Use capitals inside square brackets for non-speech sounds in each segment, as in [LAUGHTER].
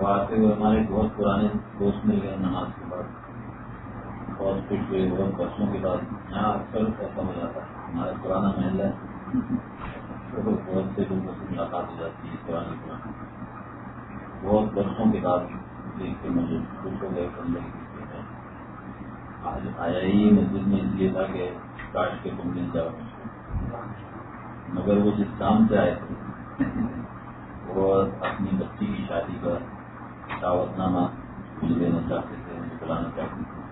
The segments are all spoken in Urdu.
تو آتے ہوئے ہمارے بہت پرانے دوست مل گئے نماز کے بعد۔ بہت خوش ہوئے بہت برسوں کے بعد یہاں اکثر ایسا ہو جاتا ہے۔ ہمارا پرانا محل ہے۔ بہت سے لوگوں سے ملاقات ہو جاتی ہے پرانی پرانی بہت برسوں کے بعد دیکھ کے مجھے خوش ہو گئے۔ آج آیا ہی مسجد میں اس لیے تھا کہ کاش کے تم مل جاؤ۔ مگر وہ جس کام سے آئے تھے، وہ اپنی بچی کی شادی کا دعوت نامہ مجھے دینا چاہتے تھے مجھے بلانا چاہتے تھے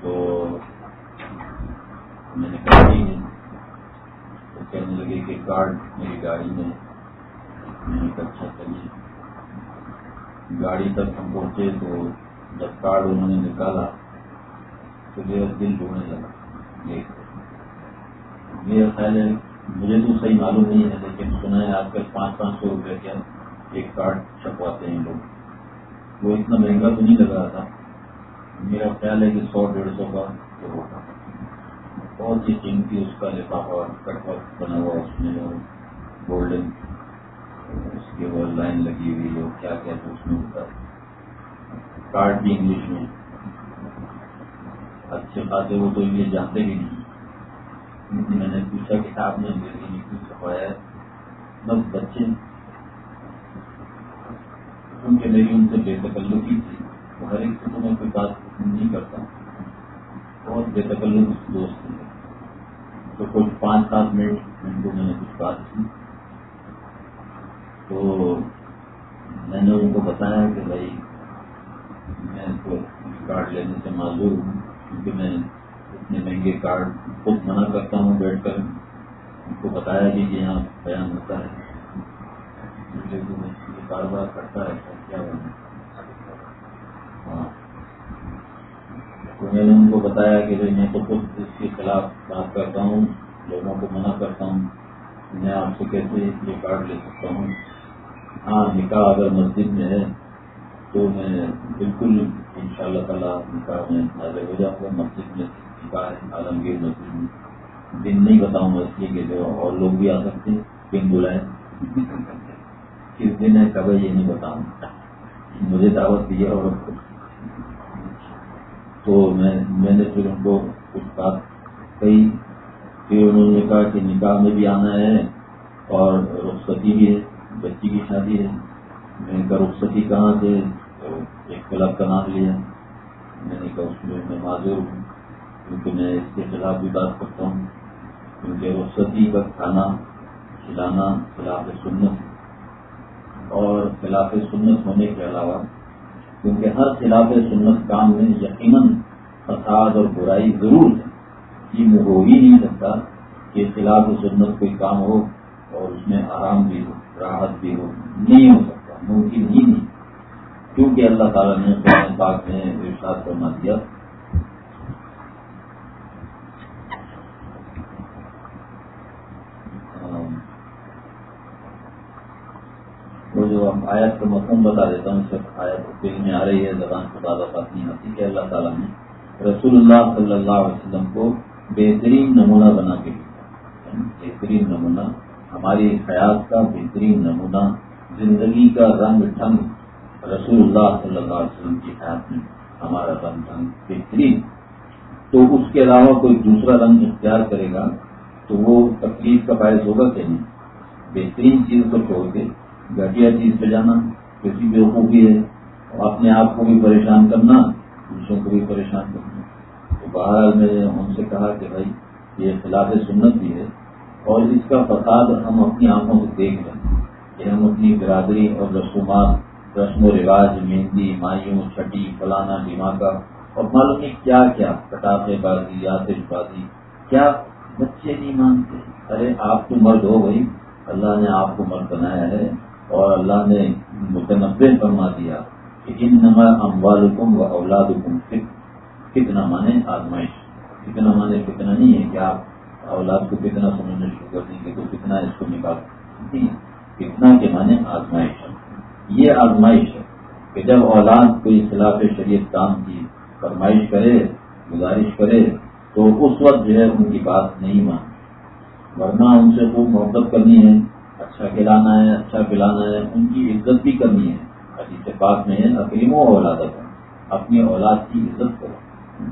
تو میں نے کہا نہیں تو کہنے لگے کہ کارڈ میری گاڑی میں میں نے کہا اچھا چلیے۔ گاڑی تک ہم پہنچے تو جب کارڈ انہوں نے نکالا تو میرا دل ڈھونڈنے لگا۔ دیکھ میرا خیال ہے، مجھے تو صحیح معلوم نہیں ہے، لیکن سنا ہے آج کل پانچ پانچ سو روپئے کا ایک کارڈ چھپواتے ہیں لوگ۔ وہ اتنا مہنگا تو نہیں لگ رہا تھا۔ میرا خیال ہے کہ سو ڈیڑھ سو کا تو ہوگا بہت سی قیمتی اس کا لفافہ کٹ ورک بنا ہوا اس میں گولڈن اس کے وہ لائن لگی ہوئی جو کیا کیا اس میں ہوتا ہے۔ کارڈ بھی انگلش میں۔ اچھے خاصے وہ تو یہ جانتے بھی نہیں۔ میں نے پوچھا کہ آپ نے میرے لیے کیوں چھپایا ہے؟ بس بچے کیونکہ میری ان سے بے تکلفی تھی وہ ہر ایک سے میں کوئی بات نہیں کرتا۔ بہت بے تکلف دوست ہیں تو کچھ پانچ سات منٹ ان کو میں نے کچھ بات کی۔ تو میں نے ان کو بتایا کہ بھائی میں کو کارڈ لینے سے معذور ہوں، کیونکہ میں اتنے مہنگے کارڈ خود منع کرتا ہوں بیٹھ کر۔ ان کو بتایا کہ یہاں بیان ہوتا ہے۔ کاروبار کرتا ہے، کیا ہاں۔ میں نے ان کو بتایا کہ میں تو خود اس کے خلاف بات کرتا ہوں، لوگوں کو منع کرتا ہوں۔ میں آپ سے کیسے یہ کارڈ لے سکتا ہوں؟ ہاں نکاح اگر مسجد میں ہے تو میں بالکل ان شاء اللہ تعالیٰ نکاح میں حاضر ہو جاؤں گا۔ مسجد میں نکاح ہے، عالمگیر مسجد میں۔ دن نہیں بتاؤں گا اس لیے کہ جو اور لوگ بھی آ سکتے ہیں دن بلائے کس دن ہے، کب یہ نہیں بتاؤں۔ مجھے دعوت دی ہے اور تو میں میں نے پھر ان کو کچھ بات کہی پھر انہوں نے کہا کہ نکاح میں بھی آنا ہے اور رخصتی بھی ہے، بچی کی شادی ہے۔ میں نے کہا، رخصتی کہاں سے؟ ایک کلب کا نام لیا۔ میں نے کہا، اس میں میں معذور ہوں، کیونکہ میں اس کے خلاف بھی بات کرتا ہوں۔ کیونکہ رخصتی کا کھانا، کھلانا خلاف سنت اور خلاف سنت ہونے کے علاوہ، کیونکہ ہر خلاف سنت کام میں یقیناً فساد اور برائی ضرور ہے۔ یہ ہو ہی نہیں سکتا کہ خلاف سنت کوئی کام ہو اور اس میں آرام بھی ہو، راحت بھی ہو۔ نہیں ہو سکتا، ممکن ہی نہیں۔ کیونکہ اللہ تعالیٰ نے قرآن پاک میں ارشاد فرما دیا وہ جو ہم آیت کا مفہوم بتا دیتا ہوں صرف آیت دل میں آ رہی ہے، زبان کو زیادہ بات نہیں آتی کہ اللہ تعالیٰ نے رسول اللہ صلی اللہ علیہ وسلم کو بہترین نمونہ بنا کے لیا یعنی بہترین نمونہ، ہماری حیات کا بہترین نمونہ، زندگی کا رنگ ڈھنگ رسول اللہ صلی اللہ علیہ وسلم کی حیات میں ہمارا رنگ ڈھنگ بہترین۔ تو اس کے علاوہ کوئی دوسرا رنگ اختیار کرے گا، تو وہ تکلیف کا باعث ہوگا کہ نہیں۔ بہترین چیز کو چھوڑ کے گھٹیا چیز پہ جانا، کسی بھی خوبی ہے اور اپنے آپ کو بھی پریشان کرنا، دوسروں کو بھی پریشان کرنا۔ تو باہر میں ان سے کہا کہ بھائی، یہ خلاف سنت بھی ہے اور اس کا فساد ہم اپنی آنکھوں سے دیکھ رہے ہیں کہ ہم اپنی برادری اور رسومات، رسم و رواج، مہندی مایوں چھٹی، فلانا دماغا اور معلوم نہیں کیا کیا کٹافے بازی، آتش بازی، کیا بچے نہیں مانتے؟ ارے، آپ تو مرد ہو بھائی اللہ نے آپ کو مرد بنایا ہے۔ اور اللہ نے متنوع فرما دیا کہ ان نما اموال حکم و اولاد حکم کتنا مانے آزمائش۔ کتنا مانے کتنا نہیں ہے کہ آپ اولاد کو کتنا سمجھنا شروع کر دیں گے تو کتنا اس کو نکال کتنا کے مانے آزمائش ہے یہ آزمائش ہے کہ جب اولاد کوئی خلاف شریعت کام کی فرمائش کرے، گزارش کرے، تو اس وقت جو ہے ان کی بات نہیں مان ورنہ ان سے خوب محبت کرنی ہے۔ اچھا کھلانا ہے اچھا پلانا ہے، ان کی عزت بھی کرنی ہے۔ حدیث پاک میں اکریم و اولاد اپنی اولاد کی عزت کرو۔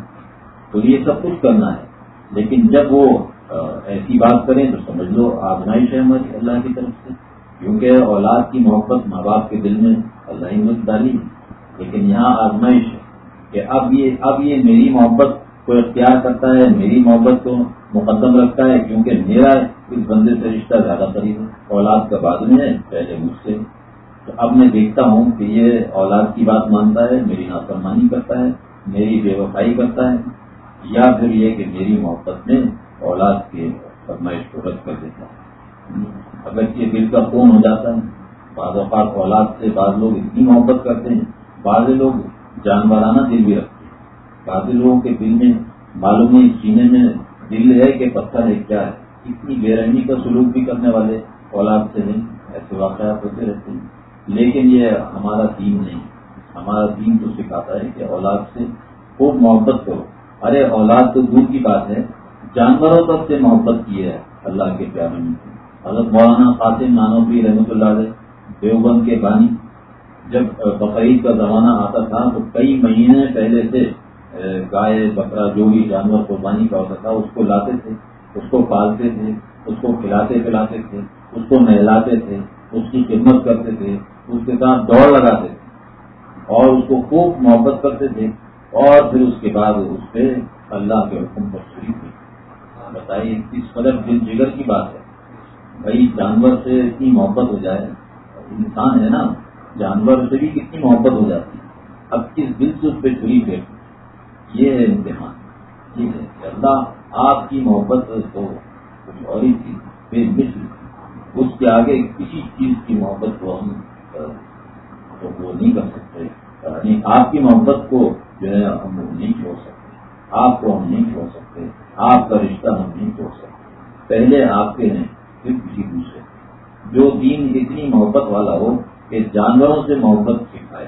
تو یہ سب کچھ کرنا ہے۔ لیکن جب وہ ایسی بات کریں تو سمجھ لو آزمائش ہے ہماری اللہ کی طرف سے۔ کیونکہ اولاد کی محبت ماں باپ کے دل میں اللہ ہی ڈالی لیکن یہاں آزمائش ہے کہ اب یہ اب یہ میری محبت کو اختیار کرتا ہے، میری محبت کو مقدم رکھتا ہے، کیونکہ میرا اس بندے سے رشتہ زیادہ قریب ہے۔ اولاد کا بعد میں ہے، پہلے مجھ سے۔ تو اب میں دیکھتا ہوں کہ یہ اولاد کی بات مانتا ہے، میری نافرمانی کرتا ہے، میری بے وفائی کرتا ہے، یا پھر یہ کہ میری محبت میں اولاد کے فرمائش کو رد کر دیتا ہے۔ اگر یہ دل کا خون ہو جاتا ہے، بعض اوقات اولاد سے بعض لوگ اتنی محبت کرتے ہیں، بعض لوگ جانورانہ دل بھی رکھتے ہیں۔ بعض لوگوں کے دل میں معلوم ہے سینے میں دل ہے کہ پتھر ہے کیا ہے؟ اتنی بے رحمی کا سلوک بھی کرنے والے اولاد سے نہیں، ایسے واقعات ہوتے رہتے ہیں۔ لیکن یہ ہمارا دین نہیں۔ ہمارا دین تو سکھاتا ہے کہ اولاد سے خوب محبت کرو۔ ارے، اولاد تو دور کی بات ہے۔ جانوروں تک سے محبت کی ہے اللہ کے پیارے میں۔ حضرت مولانا قاسم نانوی رحمۃ اللہ علیہ، دیوبند کے بانی، جب بقرعید کا زمانہ آتا تھا تو کئی مہینے پہلے سے گائے، بکرا، جو بھی جانور قربانی کا ہوتا تھا، اس کو لاتے تھے، اس کو پالتے تھے، اس کو کھلاتے پلاتے تھے، اس کو نہلاتے تھے، اس کی خدمت کرتے تھے، اس کے ساتھ دوڑ لگاتے تھے، اور اس کو خوب محبت کرتے تھے، اور پھر اس کے بعد اس پہ اللہ کے حکم پر شریف ہوئی بتائیے، کس قدر دل جگر کی بات ہے؟ بھائی، جانور سے اتنی محبت ہو جائے، انسان ہے نا، جانور سے بھی کتنی محبت ہو جاتی۔ ہے اب کس دل سے اس پہ چھری پھینک یہ ہے امتحان۔ یہ ہے، کہ اللہ آپ کی محبت تو کچھ اور ہی تھی بے مثل اس کے آگے کسی چیز کی محبت کو ہم وہ نہیں کر سکتے۔ یعنی آپ کی محبت کو جو ہے ہم نہیں چھوڑ سکتے۔ آپ کو ہم نہیں چھوڑ سکتے۔ آپ کا رشتہ ہم نہیں چھوڑ سکتے۔ پہلے آپ کے ہیں، پھر کسی دوسرے۔ جو دین اتنی محبت والا ہو کہ جانوروں سے محبت سکھائے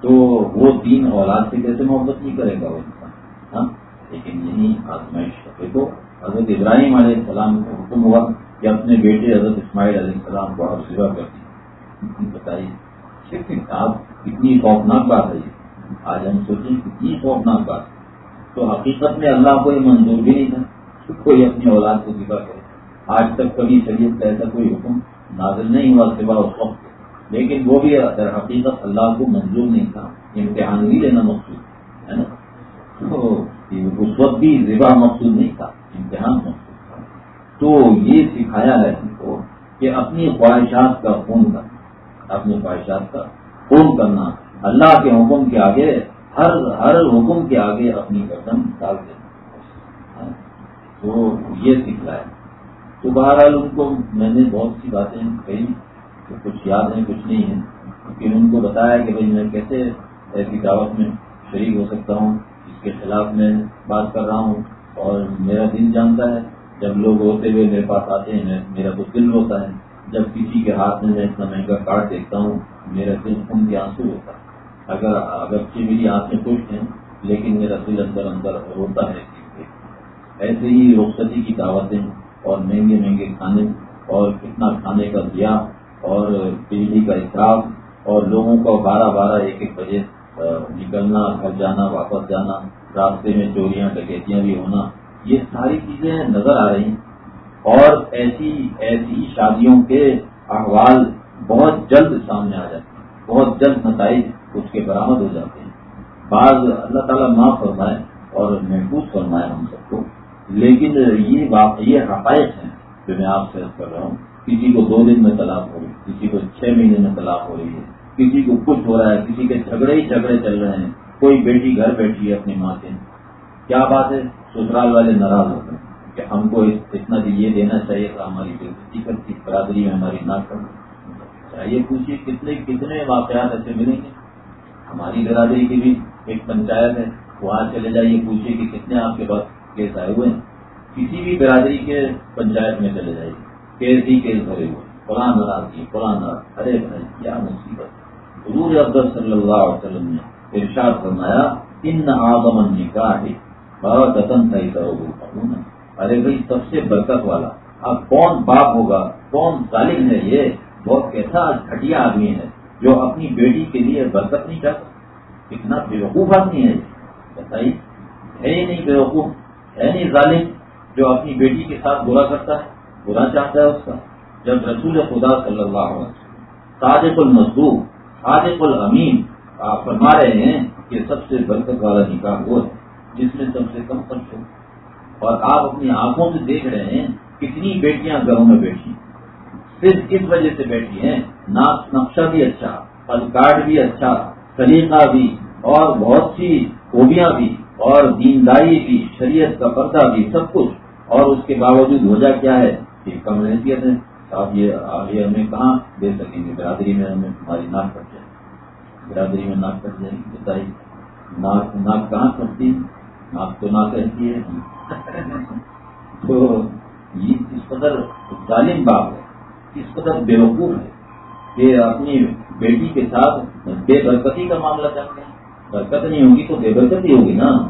تو وہ دین اولاد سے کیسے محبت نہیں کرے گا وہ انسان؟ ہاں؟ لیکن یہی آزمائش دیکھو حضرت ابراہیم علیہ السلام کو حکم ہوا کہ اپنے بیٹے حضرت اسماعیل علیہ السلام کو آپ سیوا کر دی بتائیے آپ کتنی خوفناک بات ہے آج ہم سوچیں کتنی خوفناک بات تو حقیقت میں اللہ کو یہ منظور بھی نہیں تھا کوئی اپنی اولاد کو ذبح کرے۔ آج تک کبھی شریعت کا ایسا کوئی حکم نازل نہیں ہوا سوا اس وقت لیکن وہ بھی در حقیقت اللہ کو منظور نہیں تھا، امتحان بھی لینا مقصود، ہے نا؟ تو اس وقت بھی ذبح مقصود نہیں تھا، امتحان مقصود تھا۔ تو یہ سکھایا ہے ہم کو کہ اپنی خواہشات کا خون کرنا، اپنی خواہشات کا خون کرنا، اللہ کے حکم کے آگے، ہر ہر حکم کے آگے اپنی قدم ڈال دینا۔ تو یہ سکھلایا تو بہرحال ان کو میں نے بہت سی باتیں کہی تو کچھ یاد ہیں، کچھ نہیں ہے کیونکہ ان کو بتایا کہ بھائی میں کیسے ایسی دعوت میں شریک ہو سکتا ہوں اس کے خلاف میں بات کر رہا ہوں۔ اور میرا دل جانتا ہے، جب لوگ روتے ہوئے میرے پاس آتے ہیں، میرا تو دل روتا ہے۔ جب کسی کے ہاتھ میں میں اتنا مہنگا کارڈ دیکھتا ہوں، میرا دل خون کے آنسو ہوتا ہے۔ اگر اگرچہ میری آنکھیں خوش ہیں، لیکن میرا دل اندر اندر روتا ہے۔ ایسے ہی رخصتی کی دعوتیں اور مہنگے مہنگے کھانے اور کتنا کھانے کا دیا اور بجلی کا اصراف اور لوگوں کو بارہ بارہ ایک ایک بجے نکلنا، گھر جانا، واپس جانا، راستے میں چوریاں، ڈکیتیاں بھی ہونا، یہ ساری چیزیں نظر آ رہی اور ایسی ایسی شادیوں کے احوال بہت جلد سامنے آ جاتے ہیں۔ بہت جلد نتائج اس کے برآمد ہو جاتے ہیں۔ بعض اللہ تعالیٰ معاف فرمائے اور محفوظ فرمائے ہم سب کو۔ لیکن یہ یہ حقائق ہیں جو میں آپ سے کر رہا ہوں۔ کسی کو دو دن میں طلاق ہو رہی ہے، کسی کو چھ مہینے میں طلاق ہو رہی ہے، کسی کو کچھ ہو رہا ہے، کسی کے جھگڑے ہی جھگڑے چل رہے ہیں، کوئی بیٹی گھر بیٹھی ہے اپنی ماں سے کیا بات ہے؟ سسرال والے ناراض ہوتے ہیں کہ ہم کو اتنا یہ دینا چاہیے تھا ہماری بے کرتی برادری میں ہماری نہ کرنا چاہیے پوچھیے کتنے کتنے واقعات ایسے ملیں گے۔ ہماری برادری کی بھی ایک پنچایت ہے وہاں چلے جائیے، پوچھیے کہ کتنے آپ کے پاس کیس آئے ہوئے ہیں۔ کسی بھی برادری کے پنچایت میں چلے جائیے۔ کیس ہی کیس بھرے ہوئے قرآن ناراضگی قرآن ارے بھائی کیا مصیبت۔ حضور افضل صلی اللہ علیہ وسلم نے ارشاد فرمایا، ان آدم نکاح بہت رتن صحیح کرو ارے بھائی، سب سے برکت والا، اب کون باپ ہوگا؟ کون ظالم ہے یہ؟ بہت کیسا گھٹیا آدمی ہے، جو اپنی بیٹی کے لیے برکت نہیں چاہتا۔ اتنا بیوقوف آدمی ہے بتائیے، ہے ہی نہیں بیوقوف، ہے نہیں ظالم، جو اپنی بیٹی کے ساتھ برا کرتا ہے؟ برا چاہتا ہے اس کا۔ جب رسول خدا صلی اللہ علیہ وسلم صادق المزدور صادق الامین آپ فرما رہے ہیں کہ سب سے برکت والا نکاح وہ ہے جس میں سب سے کم خرچ ہو۔ اور آپ اپنی آنکھوں سے دیکھ رہے ہیں کتنی بیٹیاں گھروں میں بیٹھی صرف اس وجہ سے بیٹھی ہیں نقشہ بھی اچھا کارڈ بھی اچھا سلیقہ بھی، اور بہت سی خوبیاں بھی، اور دینداری بھی، شریعت کا پردہ بھی، سب کچھ۔ اور اس کے باوجود وجہ کیا ہے؟ کہ کم حیثیت ہے آپ یہ آگے ہمیں کہاں دے سکیں گے؟ برادری میں ہمیں ہماری ناک کٹ جائے۔ برادری میں ناک کٹ جائے۔ گی بتائیے۔ ناک ناک کہاں کٹتی؟ ناک تو نہ کہتی ہے۔ تو یہ اس قدر ظالم باپ ہے۔ اس قدر بیوقوف ہے کہ اپنی بیٹی کے ساتھ بے برکتی کا معاملہ کرتے ہیں برکت نہیں ہوگی تو بے برکتی ہوگی نا۔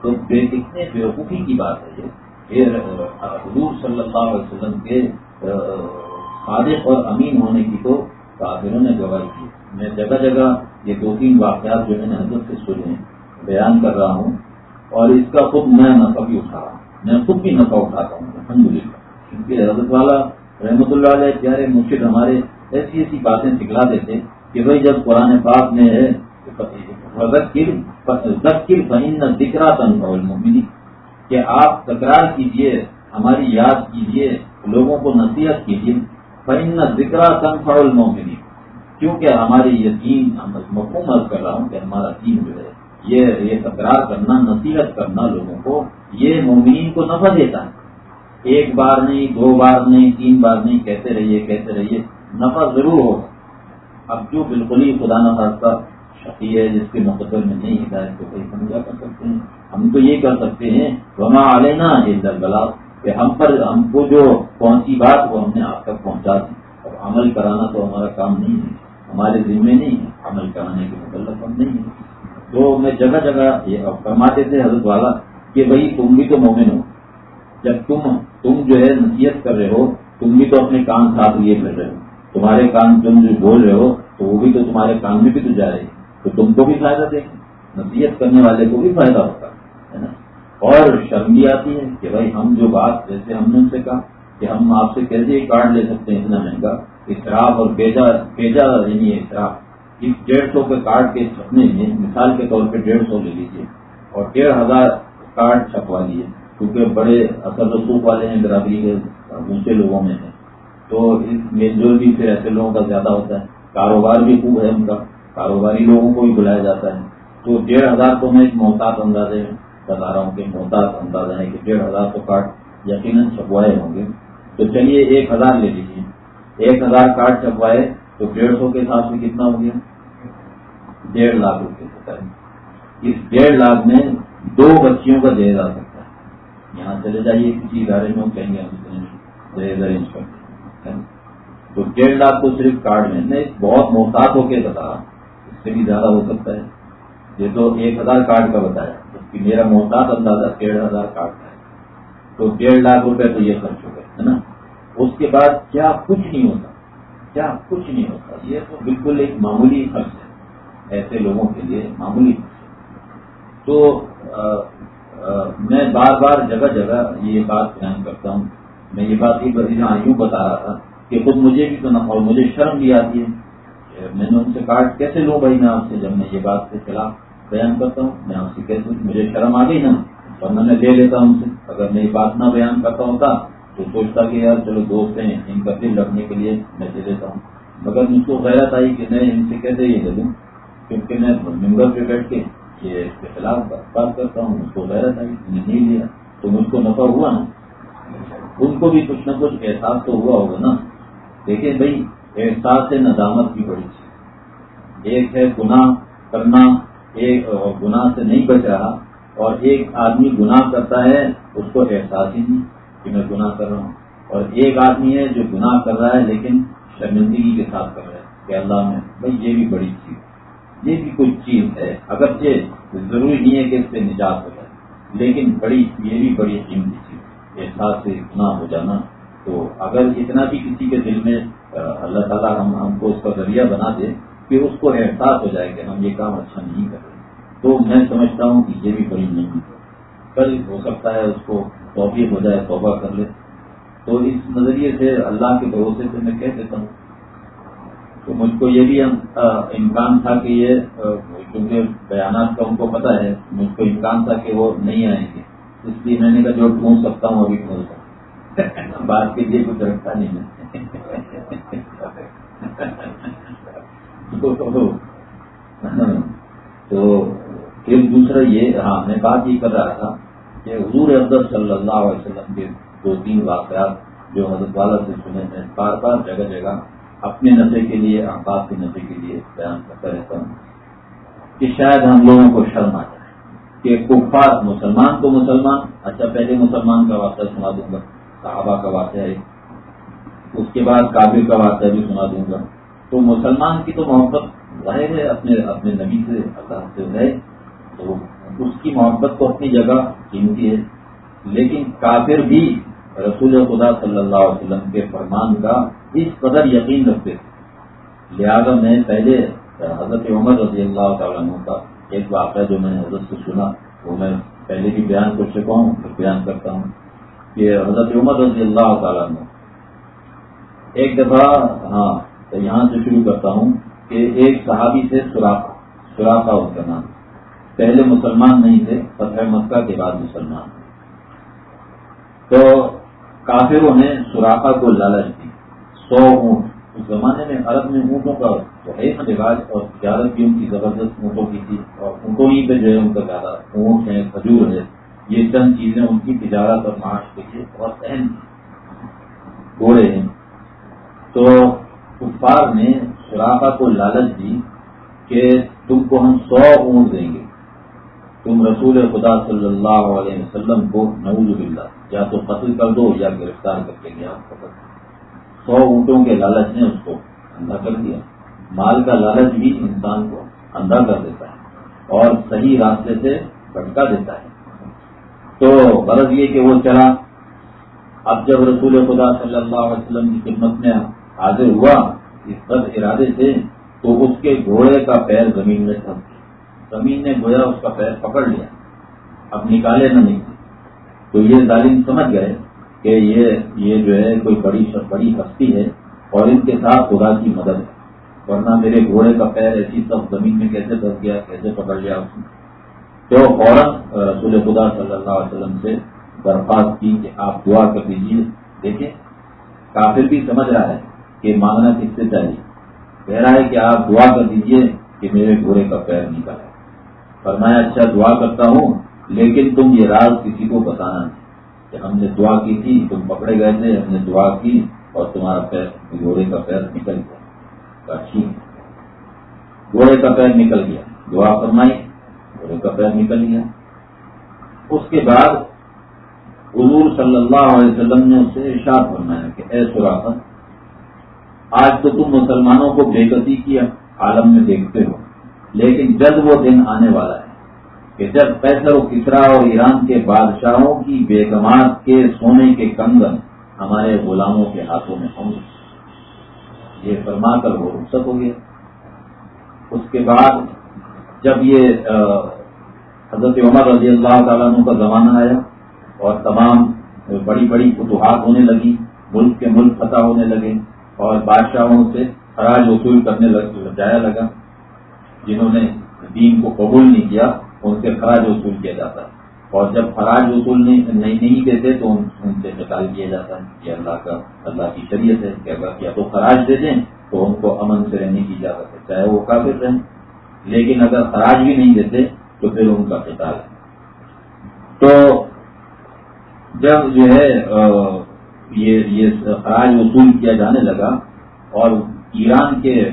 تو بے کتنے بیوقوفی کی بات ہے یہ۔ حضور صلی اللہ علیہ وسلم کے صادق اور امین ہونے کی تو کافروں نے گواہی کی میں جگہ جگہ یہ دو تین واقعات جو میں نے حضرت سے سنے بیان کر رہا ہوں اور اس کا خود میں نفع بھی اٹھا رہا ہوں۔ میں خود بھی نفع اٹھاتا ہوں الحمد للہ کیونکہ حضرت والا رحمۃ اللہ علیہ پیارے مرشد ہمارے ایسی ایسی باتیں سکھلا دیتے کہ بھائی جب قرآن پاک میں ہے دکرا تنگی کہ آپ تکرار کیجیے، ہماری یاد کیجیے، لوگوں کو نصیحت کیجیے فن ذکر تنفع المومنی کیونکہ ہماری یقین مفہوم کر رہا ہوں کہ ہمارا دین جو ہے، یہ یہ تکرار کرنا، نصیحت کرنا لوگوں کو، یہ مومین کو نفع دیتا ہے۔ ایک بار نہیں، دو بار نہیں، تین بار نہیں، کہتے رہیے کہتے رہیے، نفع ضرور ہوگا۔ اب جو بالکل ہی خدا نخواستہ شقی ہے، جس کے مقدر میں نہیں ہدایت تو کوئی ہم کیا کر سکتے ہیں۔ ہم تو یہ کر سکتے ہیں، وما علینا یہ دربلا کہ ہم پر ہم کو جو پہنچی بات وہ ہم نے آپ تک پہنچا دی اور عمل کرانا تو ہمارا کام نہیں ہے، ہمارے ذمے نہیں ہے، عمل کرانے کے متعلق ہم نہیں ہے تو میں جگہ جگہ یہ فرماتے تھے حضرت والا کہ بھائی تم بھی تو مومن ہو۔ جب تم تم جو ہے نصیحت کر رہے ہو، تم بھی تو اپنے کام ساتھ لیے پھر رہے ہو۔ تمہارے کام تم جو بول رہے ہو، تو وہ بھی تو تمہارے کام میں بھی تو جا رہے تو تم کو بھی فائدہ دے، نصیحت کرنے والے کو بھی فائدہ ہوتا ہے۔ اور شرم بھی آتی ہے کہ بھائی ہم جو بات جیسے ہم نے ان سے کہا کہ ہم آپ سے کیسے یہ کارڈ لے سکتے ہیں اتنا مہنگا؟ اطراف اور بیجا بیجا یعنی اطراف اس ڈیڑھ سو کے کارڈ کے چھپنے میں مثال کے طور پہ ڈیڑھ سو لے لیجیے اور ڈیڑھ ہزار کارڈ چھپوا لیے کیونکہ بڑے اثر رسوخ والے ہیں برادری کے اونچے لوگوں میں ہیں۔ تو اس میل جول بھی پھر ایسے لوگوں کا زیادہ ہوتا ہے، کاروبار بھی خوب ہے ان کا، کاروباری لوگوں کو بھی بلایا جاتا ہے۔ تو ڈیڑھ ہزار تو میں ایک محتاط اندازے بتا رہا ہوں کہ محتاط اندازہ ہے کہ ڈیڑھ ہزار تو کارڈ یقیناً چھپوائے ہوں گے۔ تو چلیے، ایک ہزار لے لیجیے ایک ہزار کارڈ چھپوائے تو ڈیڑھ سو کے حساب سے کتنا ہو گیا؟ ڈیڑھ لاکھ روپے ہوتا ہے اس ڈیڑھ لاکھ میں دو بچیوں کا دے جا سکتا ہے۔ یہاں چلے جائیے، کسی ادارے میں کہیں گے دہیز ارینج کرتے ہیں تو ڈیڑھ لاکھ تو صرف کارڈ میں نہیں بہت محتاط ہو کے بتا اس سے بھی زیادہ ہو سکتا ہے۔ یہ تو ایک ہزار کارڈ کا بتایا۔ جبکہ میرا محتاط اندازہ ڈیڑھ ہزار کارڈ ہے۔ تو ڈیڑھ لاکھ روپے تو یہ خرچ ہو گئے، ہے نا؟ اس کے بعد کیا کچھ نہیں ہوتا؟ کیا کچھ نہیں ہوتا؟ یہ تو بالکل ایک معمولی خرچ ہے۔ ایسے لوگوں کے لیے معمولی خرچ تو میں بار بار جگہ جگہ یہ بات بیان کرتا ہوں۔ میں یہ بات ہی بدینا یوں بتا رہا تھا کہ خود مجھے بھی تو نہ اور مجھے شرم بھی آتی ہے۔ میں نے ان سے کہا، کیسے لوں بھائی میں آپ سے جب میں یہ بات کے خلاف بیان کرتا ہوں، میں آپ سے کیسے مجھے شرم آ گئی نا اور میں لے لیتا ہوں سے اگر میں یہ بات نہ بیان کرتا ہوتا، تو سوچتا کہ یار چلو دوست ہیں، ان کا دل رکھنے کے لیے میں دے دیتا ہوں۔ مگر مجھ کو غیرت آئی کہ میں ان سے کیسے یہ دے دوں کیونکہ میں ممبر پہ بیٹھ کے یہ اس کے خلاف بات کرتا ہوں اس کو غیرت آئی، میں نہیں لیا۔ تو مجھ کو نفع ہوا نا۔ ان کو بھی کچھ نہ کچھ احساس تو ہوا ہوگا نا۔ دیکھیں بھائی، احساس سے ندامت بھی بڑی چیز ایک ہے گناہ کرنا ایک گناہ سے نہیں بچ رہا اور ایک آدمی گناہ کرتا ہے، اس کو احساس ہی نہیں کہ میں گناہ کر رہا ہوں۔ اور ایک آدمی ہے جو گناہ کر رہا ہے لیکن شرمندگی کے ساتھ کر رہا ہے کہ اللہ میں بھائی یہ بھی بڑی چیز یہ بھی کچھ چیز ہے۔ اگرچہ ضروری نہیں ہے کہ اس سے نجات ہو جائے، لیکن بڑی، یہ بھی بڑی قیمتی چیز احساس سے گناہ ہو جانا۔ تو اگر اتنا بھی کسی کے دل میں اللہ تعالیٰ ہم ہم کو اس کا ذریعہ بنا دے کہ اس کو احساس ہو جائے کہ ہم یہ کام اچھا نہیں کر رہے۔ تو میں سمجھتا ہوں کہ یہ بھی بڑی نہیں کل ہو سکتا ہے اس کو توفیق ہو جائے، توبہ کر لے۔ تو اس نظریے سے، اللہ کے بھروسے سے میں کہہ دیتا ہوں۔ تو مجھ کو یہ بھی امکان تھا کہ یہ کیونکہ بیانات کا ان کو پتا ہے، مجھ کو امکان تھا کہ وہ نہیں آئیں گے۔ اس لیے میں نے کہا، جو ڈھونڈ سکتا ہوں، ابھی ڈھونڈ سکتا [LAUGHS] بات کے لیے کچھ رکھتا نہیں ہے [LAUGHS] تو پھر دوسرا یہ ہاں میں بات یہ کر رہا تھا کہ حضور افضل صلی اللہ علیہ وسلم کے دو تین واقعات جو حضرت والا سے سنے ہیں، بار بار، جگہ جگہ اپنے نشے کے لیے آباد کے نشے کے لیے بیان کرتا رہتا ہوں کہ شاید ہم لوگوں کو شرم آ جائے کہ کفار مسلمان تو مسلمان اچھا پہلے مسلمان کا واقعہ سنا دوں گا، صحابہ کا واقعہ ہے، اس کے بعد کابل کا واقعہ بھی سنا دوں گا۔ تو مسلمان کی تو محبت ظاہر ہے، اپنے اپنے نبی سے اللہ سے ہے، تو اس کی محبت تو اپنی جگہ قیمتی ہے۔ لیکن کافر بھی رسول خدا صلی اللہ علیہ وسلم کے فرمان کا اس قدر یقین رکھتے تھے میں پہلے حضرت عمر رضی اللہ تعالیٰ عنہ کا ایک واقعہ جو میں نے حضرت سے سنا، وہ میں پہلے بھی بیان کر چکا ہوں، پھر بیان کرتا ہوں کہ حضرت عمر رضی اللہ تعالیٰ عنہ ایک دفعہ ہاں تو یہاں سے شروع کرتا ہوں کہ ایک صحابی سے سوراخا سوراخا اس کا نام پہلے مسلمان نہیں تھے، فتح مکہ کے بعد مسلمان۔ تو کافروں نے سوراخا کو لالچ دی۔ سو اونٹ۔ اس زمانے میں عرب میں اونٹوں کا تو ہے رواج اور تجارت بھی ان کی زبردست اونٹوں کی تھی اور اونٹوں ہی پہ جو ہے ان کا زیادہ اونٹ ہے کھجور ہے یہ چند چیزیں ان کی تجارت اور معاش کے لیے بہت اہم گھوڑے ہیں۔ تو کفار نے سوراخا کو لالچ دی کہ تم کو ہم سو اونٹ دیں گے۔ تم رسول خدا صلی اللہ علیہ وسلم کو نعوذ باللہ، یا تو قتل کر دو یا گرفتار کر کے گیا۔ سو اونٹوں کے لالچ نے اس کو اندھا کر دیا۔ مال کا لالچ بھی انسان کو اندھا کر دیتا ہے اور صحیح راستے سے بھٹکا دیتا ہے۔ تو غرض یہ کہ وہ چلا۔ اب جب رسول خدا صلی اللہ علیہ وسلم کی خدمت میں حاضر ہوا اس بد ارادے سے تو اس کے گھوڑے کا پیر زمین میں تھک زمین نے گویا اس کا پیر پکڑ لیا۔ اب نکالے نہ نکلے تو یہ ظالم سمجھ گئے کہ یہ یہ جو ہے کوئی بڑی بڑی ہستی ہے اور ان کے ساتھ خدا کی مدد ہے۔ ورنہ میرے گھوڑے کا پیر ایسی سب زمین میں کیسے پھنس گیا، کیسے پکڑ لیا اس نے؟ تو فوراً رسول خدا صلی اللہ علیہ وسلم سے درخواست کی کہ آپ دعا کر دیجیے دیکھیں، کافر بھی سمجھ رہا ہے۔ کہ مانگنا کس سے چاہیے؟ کہہ رہا ہے کہ آپ دعا کر دیجیے کہ میرے گھوڑے کا پیر نکالے فرمایا اچھا دعا کرتا ہوں، لیکن تم یہ راز کسی کو بتانا نہیں کہ ہم نے دعا کی تھی، تم پکڑے گئے تھے، ہم نے دعا کی اور تمہارا پیر، گھوڑے کا پیر نکل گیا۔ ٹھیک گھوڑے کا پیر نکل گیا۔ دعا فرمائی، گھوڑے کا پیر نکل گیا۔ اس کے بعد حضور صلی اللہ علیہ وسلم نے اسے ارشاد فرمایا کہ اے سراخت آج تو تم مسلمانوں کو بے قدی کی عالم میں دیکھتے ہو، لیکن جلد وہ دن آنے والا ہے کہ جب پیسر و کسرا اور ایران کے بادشاہوں کی بیگمات کے سونے کے کنگن ہمارے غلاموں کے ہاتھوں میں ہوں گے۔ یہ فرما کر وہ رخصت ہو گیا۔ اس کے بعد جب یہ حضرت عمر رضی اللہ تعالیٰ عنہ کا زمانہ آیا اور تمام بڑی بڑی فتوحات ہونے لگی ملک کے ملک فتح ہونے لگے۔ اور بادشاہوں سے خراج وصول کرنے جایا لگا۔ جنہوں نے دین کو قبول نہیں کیا، ان سے خراج وصول کیا جاتا۔ ہے اور جب خراج وصول نہیں نہیں دیتے تو ان سے نکال کیا جاتا۔ ہے یہ اللہ کا اللہ کی شریعت ہے کہ اگر یا تو خراج دے دیں تو ان کو امن سے رہنے کی اجازت ہے، چاہے وہ کافر رہیں۔ لیکن اگر خراج بھی نہیں دیتے تو پھر ان کا قتال ہے۔ تو جب جو ہے یہ خراج وصول کیا جانے لگا اور ایران کے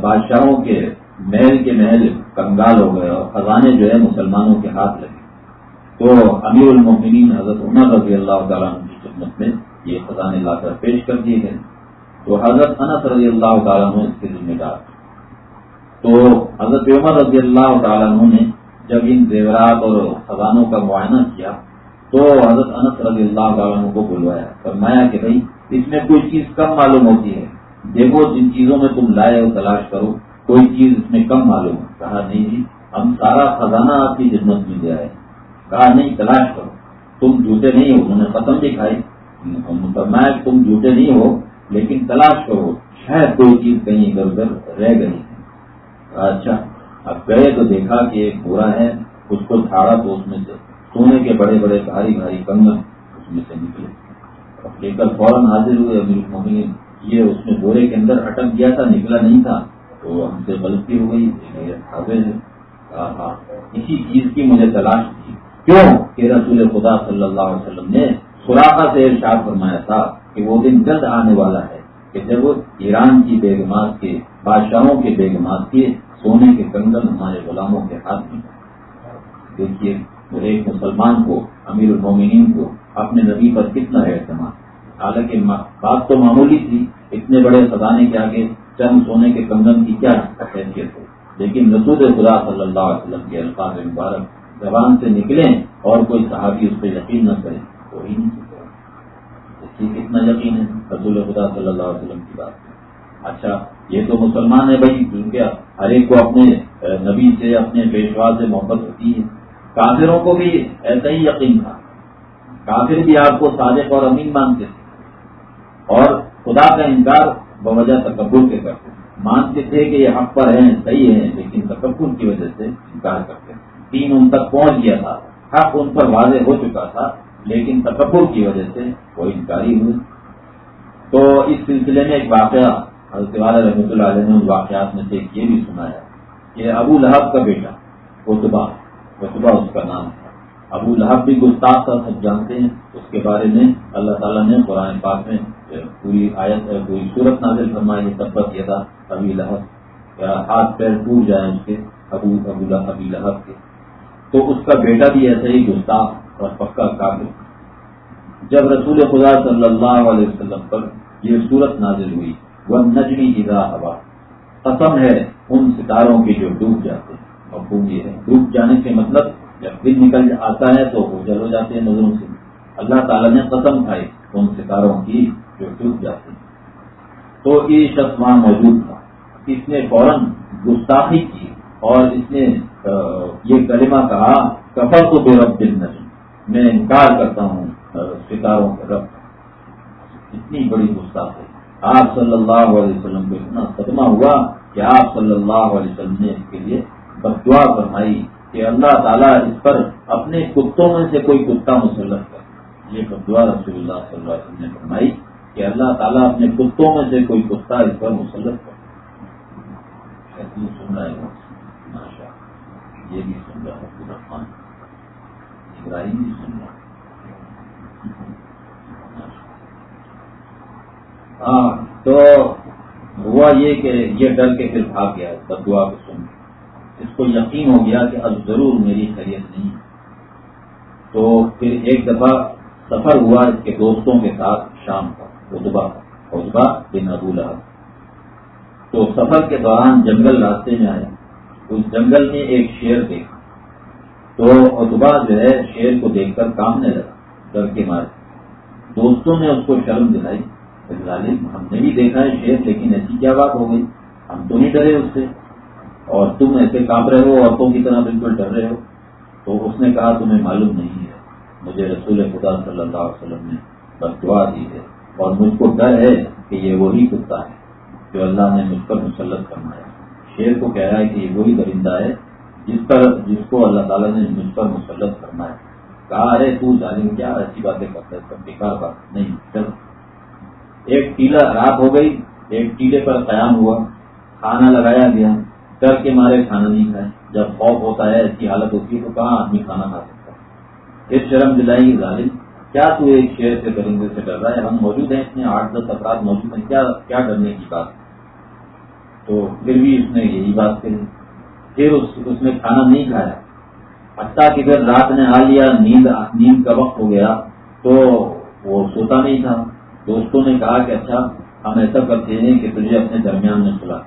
بادشاہوں کے محل کے محل کنگال ہو گئے اور خزانے جو ہے مسلمانوں کے ہاتھ لگے۔ تو امیر المومنین حضرت عمر رضی اللہ تعالیٰ کی خدمت میں یہ خزانے لا کر پیش کر دیے گئے۔ تو حضرت انس رضی اللہ تعالیٰ اس کے ذمہ دار تو حضرت عمر رضی اللہ تعالیٰ نے جب ان زیورات اور خزانوں کا معائنہ کیا تو حضرت انس رضی اللہ تعالیٰ کو بلوایا۔ فرمایا کہ بھائی، اس میں کوئی چیز کم معلوم ہوتی ہے۔ دیکھو، جن چیزوں میں تم لائے ہو تلاش کرو، کوئی چیز اس میں کم معلوم ہو کہا، نہیں جی ہم سارا خزانہ آپ کی خدمت میں دیا ہے۔ کہا، نہیں، تلاش کرو۔ تم جھوٹے نہیں ہو، انہوں نے ختم بھی کھائی میں تم جھوٹے نہیں ہو، لیکن تلاش کرو۔ شاید کوئی چیز کہیں ادھر ادھر رہ گئی اچھا اب گئے تو دیکھا کہ ایک بورا ہے، اس کو چھاڑا تو اس میں سے سونے کے بڑے بڑے بھاری بھاری کنگن اس میں سے نکلے۔ اب لے کر فوراً حاضر ہوئے امیر یہ اس میں بورے کے اندر اٹک گیا تھا، نکلا نہیں تھا۔ تو ہم سے غلطی ہو گئی اسی چیز کی مجھے تلاش تھی۔ کیوں؟ کہ رسول خدا صلی اللہ علیہ وسلم نے سوراخا سے ارشاد فرمایا تھا کہ وہ دن جلد آنے والا ہے، کہ جب ایران کی بیگمات کے، بادشاہوں کے بیگمات کے سونے کے کنگن ہمارے غلاموں کے ہاتھ میں دیکھیے ایک مسلمان کو، امیر المومنین کو اپنے نبی پر کتنا ہے اعتماد۔ حالانکہ بات تو معمولی تھی، اتنے بڑے سدانے کے آگے چند سونے کے کنگن کی کیا حیثیت ہو لیکن رسول خدا صلی اللہ علیہ وسلم کے الفاظ مبارک زبان سے نکلیں اور کوئی صحابی اس پہ یقین نہ کرے، کوئی نہیں اس کی کتنا یقین ہے؟ رسول خدا صلی اللہ علیہ وسلم کی بات۔ اچھا یہ تو مسلمان ہے بھائی، کیونکہ ہر ایک کو اپنے، نبی سے، اپنے پیشوا سے محبت ہوتی ہے۔ کافروں کو بھی ایسا ہی یقین تھا۔ کافر بھی آپ کو صادق اور امین مانتے تھے اور خدا کا انکار بوجہ تکبر کے کرتے مانتے تھے کہ یہ حق پر ہیں، صحیح ہیں، لیکن تکبر کی وجہ سے انکار کرتے تین ان تک پہنچ گیا تھا۔ حق ان پر واضح ہو چکا تھا، لیکن تکبر کی وجہ سے وہ انکاری ہوئی۔ تو اس سلسلے میں ایک واقعہ حضرت والا رحمۃ اللہ علیہ نے ان واقعات میں سے یہ بھی سنایا کہ ابو لہب کا بیٹا، قطبہ۔ قطبہ اس کا نام تھا۔ ابو لہب بھی گستاخ تھا سب جانتے ہیں۔ اس کے بارے میں اللہ تعالیٰ نے قرآن پاک میں پوری آیت، پوری صورت نازل فرمائی تبت یہ تھا ابھی لہب۔ ہاتھ پیر ٹوٹ جائیں اس کے، ابو ابو ابی لہب کے۔ تو اس کا بیٹا بھی ایسا ہی گستاخ اور پکا کافر۔ جب رسول خدا صلی اللہ علیہ وسلم پر یہ صورت نازل ہوئی وہ نجمی ادا ہوا قسم ہے، ان ستاروں کے جو ڈوب جاتے ہیں۔ مفہوم یہ ہے۔ ڈوب جانے کے مطلب جب دن نکل آتا ہے تو وہ جل ہو جاتے ہیں نظروں سے۔ اللہ تعالیٰ نے قسم کھائی ان ستاروں کی جو ڈوب جاتے ہیں۔ تو یہ شخص وہاں موجود تھا۔ اس نے فوراً گستاخی کی اور اس نے یہ کلمہ کہا کفر تو بے رب دل نہیں میں انکار کرتا ہوں ستاروں کے رب۔ اتنی بڑی گستاخ ہے آپ صلی اللہ علیہ وسلم کو اتنا صدمہ ہوا کہ آپ صلی اللہ علیہ وسلم نے اس کے لیے بدعا فرمائی کہ اللہ تعالیٰ اس پر اپنے کتوں میں سے کوئی کتا مسلط کر۔ یہ بدعا رسول اللہ صلی اللہ علیہ وسلم نے فرمائی کہ اللہ تعالیٰ اپنے کتوں میں سے کوئی کتا اس پر مسلط کر۔ سن رہا ہے۔ یہ بھی سن رہا ہے الرحمان ابراہیم بھی سن رہا ہاں تو ہوا یہ کہ یہ ڈر کے پھر بھاگ گیا۔ بدعا کو سن۔ کو یقین ہو گیا کہ اب ضرور میری خیریت نہیں تو پھر ایک دفعہ سفر ہوا اس کے دوستوں کے ساتھ شام کا ادبا ادبا بن ابو لہب۔ تو سفر کے دوران جنگل راستے میں آیا۔ اس جنگل میں ایک شیر دیکھا۔ تو ادبا جو ہے، شیر کو دیکھ کر کام نہیں لگا، ڈر کے مارے۔ دوستوں نے اس کو شرم دلائی۔ ہم نے بھی دیکھا ہے شیر، لیکن ایسی کیا بات ہو گئی؟ ہم تو نہیں ڈرے اس سے۔ اور تم ایسے کام رہے ہو، عورتوں کی طرح بالکل ڈر رہے ہو۔ تو اس نے کہا، تمہیں معلوم نہیں ہے، مجھے رسول خدا صلی اللہ علیہ وسلم نے بس دعا دی ہے اور مجھ کو ڈر ہے کہ یہ وہی کتا ہے جو اللہ نے مجھ پر مسلط کرنا ہے شیر کو کہہ رہا ہے کہ یہ وہی درندہ ہے جس پر، جس کو اللہ تعالیٰ نے مجھ پر مسلط کرنا ہے کہا، ارے تو ظالم، کیا ایسی باتیں کرتا ہے سب بیکار بات نہیں، چل۔ ایک ٹیلا رات ہو گئی، ایک ٹیلے پر قیام ہوا، کھانا لگایا گیا۔ ڈر کے مارے کھانا نہیں کھائے۔ جب خوف ہوتا ہے ایسی حالت ہوتی ہے تو کہاں آدمی کھانا کھا سکتا ہے؟ ایک شرم دلائی ظالم، کیا تو ایک شیر سے درندے سے ڈر رہا ہے؟ ہم موجود ہیں، اتنے آٹھ دس افراد موجود ہیں، کیا کیا ڈرنے کی بات؟ تو پھر بھی اس نے یہی بات کہی۔ پھر اس نے کھانا نہیں کھایا۔ حتیٰ کہ پھر رات نے آ لیا، نیند نیند کا وقت ہو گیا، تو وہ سوتا نہیں تھا۔ دوستوں نے کہا کہ اچھا ہم ایسا کرتے ہیں کہ تجھے اپنے درمیان میں سلا۔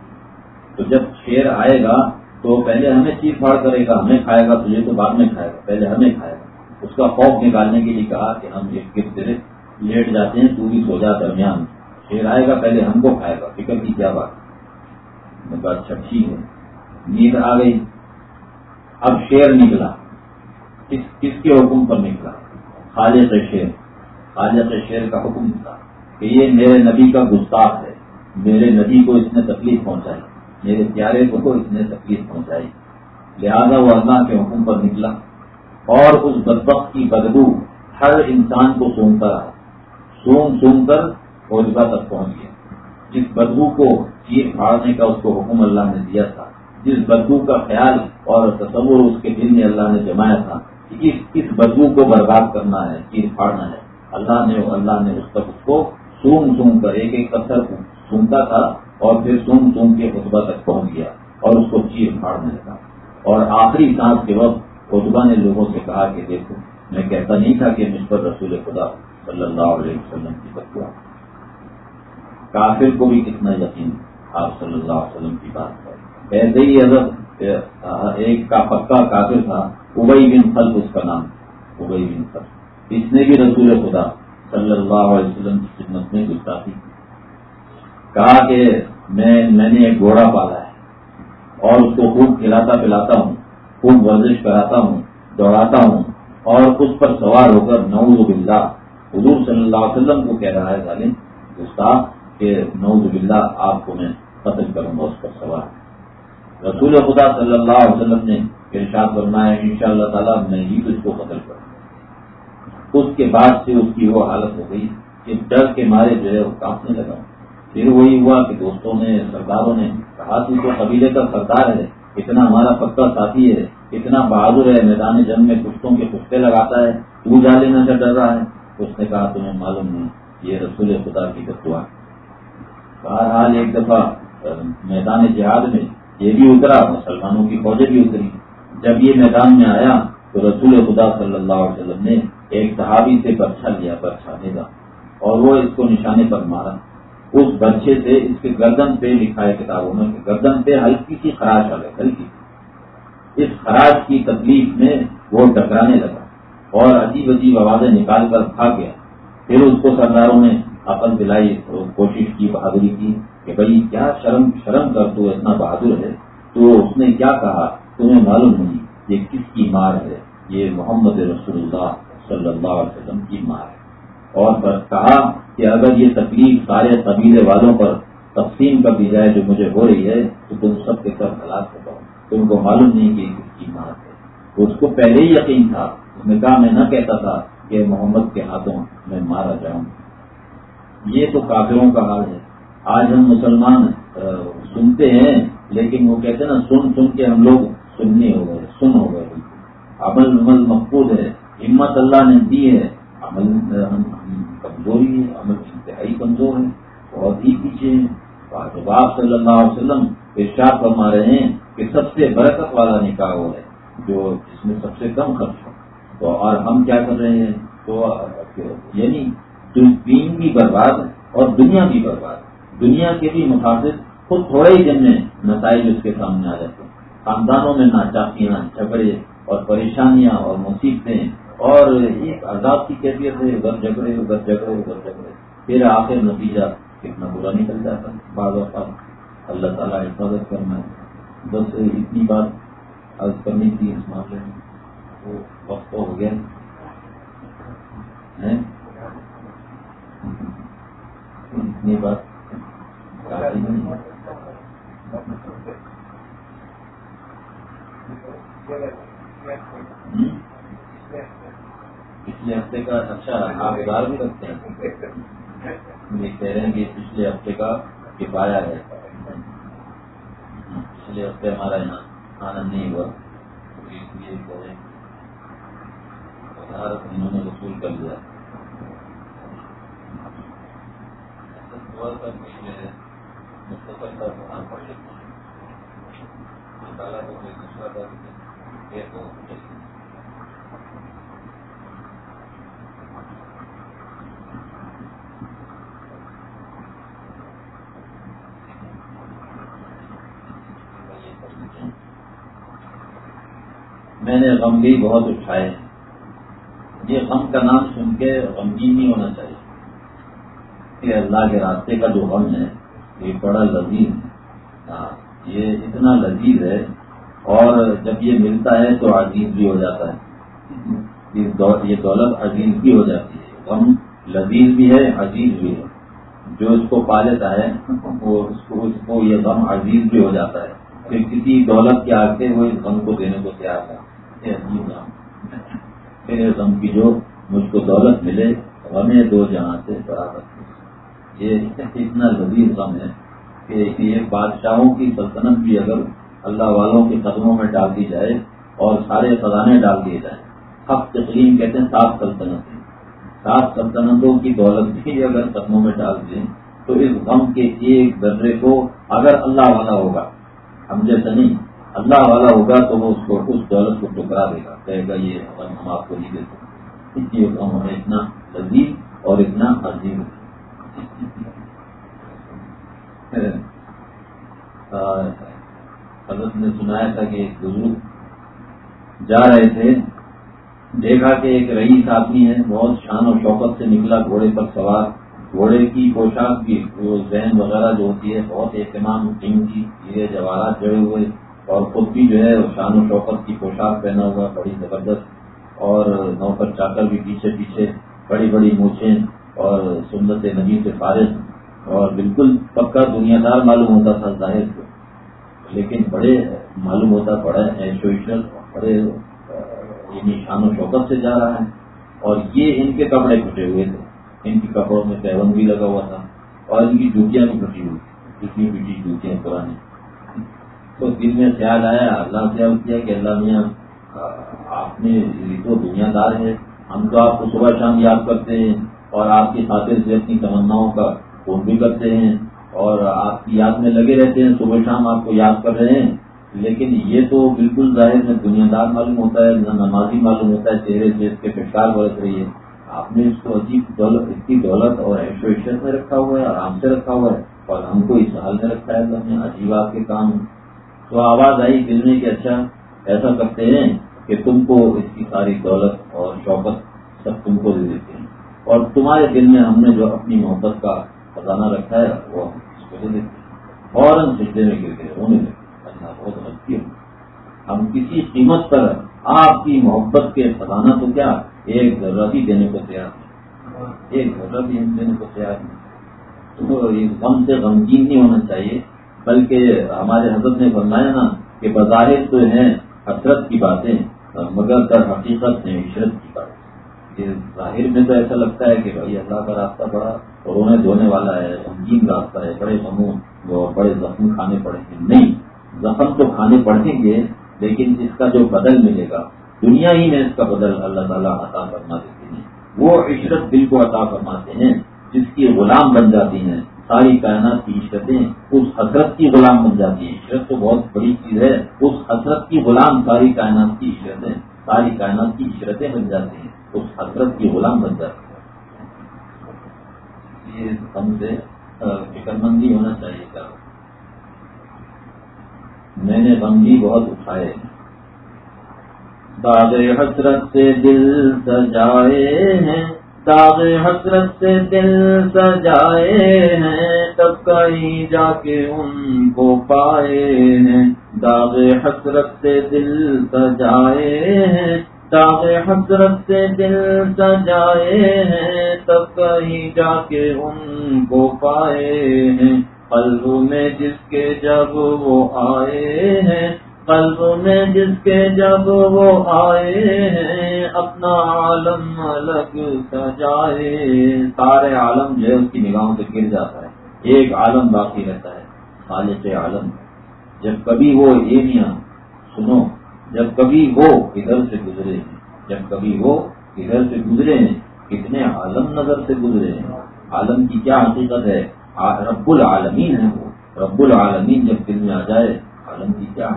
تو جب شیر آئے گا تو پہلے ہمیں چیز پھاڑ کرے گا، ہمیں کھائے گا، تجھے تو بعد میں کھائے گا، پہلے ہمیں کھائے گا۔ اس کا خوف نکالنے کے لیے کہا کہ ہم ایک گفٹ لیٹ جاتے ہیں، تو بھی سو جا درمیان۔ شیر آئے گا، پہلے ہم کو کھائے گا۔ فکر کی کیا بات بات اچھا ہے۔ نیند آ گئی۔ اب شیر نکلا۔ کس کس کے حکم پر نکلا؟ خالد شیر۔ خالد شیر کا حکم تھا کہ یہ میرے نبی کا گستاخ ہے۔ میرے نبی کو اس نے تکلیف پہنچائی۔ میرے پیارے کو اس نے تکلیف پہنچائی۔ لہذا وہ اللہ کے حکم پر نکلا اور اس بدبخت کی بدبو ہر انسان کو سونگتا رہا سونگ سونگ کر فوجبا تک پہنچ گیا۔ جس بدبو کو چیر پھاڑنے کا اس کو حکم اللہ نے دیا تھا، جس بدبو کا خیال اور تصور اس کے دل میں اللہ نے جمایا تھا کہ اس بدبو کو برباد کرنا ہے چیر پھاڑنا ہے۔ اللہ نے اللہ نے اس تک اس کو سونگ سونگ کر، ایک ایک پتھر سونگتا تھا۔ اور پھر سونگ سونگ کے خطبہ تک پہنچ گیا اور اس کو چیر پھاڑنے لگا۔ اور آخری سانس کے وقت خطبہ نے لوگوں سے کہا کہ دیکھو، میں کہتا نہیں تھا کہ مجھ پر رسول خدا صلی اللہ علیہ وسلم کی بتوا کافر کو بھی کتنا یقین آپ صلی اللہ علیہ وسلم کی بات پر۔ ایسے ہی اگر ایک کا پکا کافر تھا، ابئی بن خلق اس کا نام، ابئی بن خلق اس نے بھی رسول خدا صلی اللہ علیہ وسلم کی خدمت میں گستاخی کہا کہ میں میں نے ایک گھوڑا پالا ہے اور اس کو خوب کھلاتا پلاتا ہوں، خوب ورزش کراتا ہوں، دوڑاتا ہوں اور اس پر سوار ہو کر نعوذ باللہ، حضور صلی اللہ علیہ وسلم کو کہہ رہا ہے ظالم، گستاخ، کہ نعوذ باللہ آپ کو میں قتل کروں گا، اس پر سوار۔ رسول خدا صلی اللہ علیہ وسلم نے ارشاد فرمایا ان شاء اللہ تعالیٰ میں ہی اس کو قتل کروں اس کے بعد سے اس کی وہ حالت ہو گئی کہ ڈر کے مارے جو ہے وہ کانپنے لگا۔ پھر وہی ہوا کہ دوستوں نے، سرداروں نے کہا تو قبیلے کا سردار ہے، اتنا ہمارا پکا ساتھی ہے، اتنا بہادر ہے، میدان جنگ میں کشتوں کے کشتے لگاتا ہے، تو جا لینا سے ڈر رہا ہے۔ اس نے کہا، تمہیں معلوم نہیں، یہ رسول خدا کی بتوا بہرحال ایک دفعہ، میدان جہاد میں یہ بھی اترا، مسلمانوں کی فوجیں بھی اتری۔ جب یہ میدان میں آیا، تو رسول خدا صلی اللہ علیہ وسلم نے ایک صحابی سے برچھا لیا برچھا دے گا اور وہ اس کو نشانے پر مارا۔ اس بچے سے اس کے گردن پہ لکھا ہے کتابوں میں گردن پہ ہلکی سی خراش آ گئی، ہلکی اس خراش کی تکلیف میں وہ ٹکرانے لگا اور عجیب عجیب آوازیں نکال کر بھاگ گیا۔ پھر اس کو سرداروں نے عقل دلائی کوشش کی، بہادری کی کہ بھائی، کیا شرم شرم کر تو اتنا بہادر ہے؟ تو اس نے کیا کہا؟ تمہیں معلوم نہیں یہ کس کی مار ہے؟ یہ محمد رسول اللہ صلی اللہ علیہ وسلم کی مار ہے۔ اور بس کہا کہ اگر یہ تکلیف سارے قبیلے والوں پر تقسیم کر دی جائے جو مجھے ہو رہی ہے، تو تم سب کے سب ہلاک ہو جاؤ۔ تم کو معلوم نہیں کہ کس کی مات ہے۔ اس کو پہلے ہی یقین تھا۔ اس نے کہا، میں نہ کہتا تھا کہ محمد کے ہاتھوں میں مارا جاؤں۔ یہ تو کافروں کا حال ہے۔ آج ہم مسلمان سنتے ہیں، لیکن وہ کہتے ہیں نا، سن سن کے ہم لوگ سننے ہو گئے، سن ہو گئے۔ عمل عمل مقبول ہے۔ ہمت اللہ نے دی ہے۔ عمل کمزوری ہے عمل انتہائی کمزور ہے بہت ہی پیچھے ہیں۔ آپ صلی اللہ علیہ وسلم ارشاد فرما رہے ہیں کہ سب سے برکت والا نکاح وہ ہے جو جس میں سب سے کم خرچ ہو۔ تو اور ہم کیا کر رہے ہیں؟ تو یعنی دین بھی برباد اور دنیا بھی برباد دنیا کے بھی مفاصد خود تھوڑے ہی دن میں نتائج اس کے سامنے آ جاتے ہیں۔ خاندانوں میں ناچاکیاں، جھگڑے اور پریشانیاں اور مصیبتیں اور ایک عذاب کی کیفیت ہے ادھر جھگڑے ادھر جھگڑے ادھر جھگڑے۔ پھر آخر نتیجہ کتنا برا نکل جاتا ہے۔ بعض اوقات اللہ تعالیٰ حفاظت کرنا ہے بس اتنی بات عرض کرنی تھی اس معاملے میں۔ وہ وقت تو ہو گیا۔ اتنی بات پچھلے ہفتے کا اچھا آپ ادار بھی رکھتے ہیں۔ یہ کہہ رہے ہیں کہ پچھلے ہفتے کا کفایا ہے۔ پچھلے ہفتے ہمارا یہاں آنند نہیں ہوا۔ اس لیے انہوں نے وصول کر لیا۔ مستقل کا لیتے ہیں۔ میں نے غم بھی بہت اٹھائے۔ یہ غم کا نام سن کے غمگین نہیں ہونا چاہیے۔ کہ اللہ کے راستے کا جو غم ہے، یہ بڑا لذیذ ہے۔ ہاں، یہ اتنا لذیذ ہے۔ اور جب یہ ملتا ہے تو عزیز بھی ہو جاتا ہے۔ یہ دولت عزیز بھی ہو جاتی ہے۔ غم لذیذ بھی ہے، عزیز بھی ہے۔ جو اس کو پا لیتا ہے، وہ اس کو اس کو یہ غم عزیز بھی ہو جاتا ہے۔ پھر کسی دولت کے آگے وہ اس غم کو دینے کو تیار ہے۔ پھر غم کی جو مجھ کو دولت ملے غمیں دو جہاں سے برابر یہ اتنا لذیذ غم ہے کہ یہ بادشاہوں کی سلطنت بھی اگر اللہ والوں کے قدموں میں ڈال دی جائے اور سارے خزانے ڈال دیے جائیں۔ اب تقریم کہتے ہیں صاف سلطنت سات سلطنتوں کی دولت بھی اگر قدموں میں ڈال دیں، تو اس غم کے ایک درجے کو اگر اللہ والا ہوگا، ہم جیسا نہیں۔ اللہ والا ہوگا تو وہ اس کو اس دولت کو ٹکرا دے گا۔ کہے گا، یہ غم ہم آپ کو نہیں دے سکتے۔ یہ غم ہمیں اتنا لذیذ اور اتنا عظیم حضرت نے سنایا تھا کہ ایک بزرگ جا رہے تھے۔ دیکھا کہ ایک رئیس آدمی ہے، بہت شان و شوقت سے نکلا گھوڑے پر سوار۔ گھوڑے کی پوشاک بھی وہ ذہن وغیرہ جو ہوتی ہے، بہت اہتمام، قیمتی ہیرے جواہرات جڑے ہوئے۔ اور خود بھی جو ہے شان و شوقت کی پوشاک پہنا ہوا، بڑی زبردست، اور نوکر چاکر بھی پیچھے پیچھے، بڑی بڑی موچیں اور سنت نبی سے فارغ، اور بالکل پکا دنیا دار معلوم ہوتا تھا ظاہر کو۔ لیکن بڑے معلوم ہوتا، بڑا ایشویشل بڑے یعنی شان و شوقت سے جا رہا ہے۔ اور یہ ان کے کپڑے پھٹے ہوئے تھے۔ ان کے کپڑوں میں پیون بھی لگا ہوا تھا، اور ان کی جوتیاں بھی پھٹی ہوئی پٹی پیٹی جوتیاں پرانی۔ تو دل میں خیال آیا، اللہ سے کیا کہ اللہ میاں، آپ نے تو دنیا دار ہے۔ ہم تو آپ کو صبح شام یاد کرتے ہیں اور آپ کی خاطر سے اپنی تمناؤں کا فون بھی کرتے ہیں اور آپ کی یاد میں لگے رہتے ہیں، صبح شام آپ کو یاد کر رہے ہیں۔ لیکن یہ تو بالکل ظاہر میں دنیا دار معلوم ہوتا ہے، نہ نمازی معلوم ہوتا ہے، چہرے سے اس کے پیشکار برت رہی ہے۔ آپ نے اس کو عجیب دولت اتنی دولت اور ایشو میں رکھا ہوا ہے، آرام سے رکھا ہوا ہے اور ہم کو اس حال میں رکھا ہے۔ اللہ نے عجیب آپ کے کام تو آواز آئی دل میں کہ اچھا ایسا کرتے ہیں کہ تم کو اس کی ساری دولت اور شوقت سب تم کو دے دیتے ہیں۔ اور تمہارے دل میں ہم نے جو اپنی محبت کا خزانہ رکھا ہے، وہ اس کو دے دیتے ہیں۔ فوراً سجدے میں گر گئے، رونے لگے۔ بہت غلطی ہم کسی قیمت پر آپ کی محبت کے خزانہ تو کیا ایک ذرہ بھی دینے کو تیار نہیں۔ ایک ذرہ بھی ہم دینے کو تیار نہیں۔ تو غم سے غمگین نہیں ہونا چاہیے۔ بلکہ ہمارے حضرت نے فرمایا نا کہ بظاہر تو ہیں حسرت کی باتیں، مگر در حقیقت میں عشرت کی بات ظاہر میں تو ایسا لگتا ہے کہ بھائی اللہ کا راستہ بڑا رونے دھونے والا ہے، غمگین راستہ ہے، بڑے غموں بڑے زخم کھانے پڑیں گے۔ نہیں، زخم تو کھانے پڑیں گے، لیکن اس کا جو بدل ملے گا، دنیا ہی میں اس کا بدل اللہ تعالیٰ عطا فرما دیتے ہیں۔ وہ عشرت دل کو عطا فرماتے ہیں، جس کی غلام بن جاتی ہیں۔ ساری کائنات کی عشرتیں اس حسرت کی غلام بن جاتی ہیں۔ عشرت تو بہت بڑی چیز ہے۔ اس حسرت کی غلام ساری کائنات کی عشرتیں، ساری کائنات کی عشرتیں بن جاتی ہیں۔ اس حسرت کی غلام بن جاتی ہیں۔ یہ ہم سے فکر مندی ہونا چاہیے کیا میں نے غم بھی بہت اٹھائے۔ داغ حسرت سے دل سجائے ہیں۔ داغ حسرت سے دل سجائے ہیں، تب کہیں جا کے ان کو پائے ہیں۔ داغ حسرت سے دل سجائے ہیں، داغ حسرت سے دل سجائے ہیں، تب کہیں جا کے ان کو پائے ہیں۔ قلب میں جس کے جب وہ آئے ہیں قلب میں جس کے جب وہ آئے ہیں، اپنا عالم الگ سجائے سارے عالم جو ہے، اس کی نگاہوں سے گر جاتا ہے۔ ایک عالم باقی رہتا ہے، خالق عالم۔ جب کبھی وہ یہ میاں سنو، جب کبھی وہ ادھر سے گزرے ہیں۔ جب کبھی وہ ادھر سے گزرے ہیں، کتنے عالم نظر سے گزرے ہیں۔ عالم کی کیا حقیقت ہے؟ رب العالمین ہے وہ۔ رب العالمین جب دل میں آ جائے، عالم کی کیا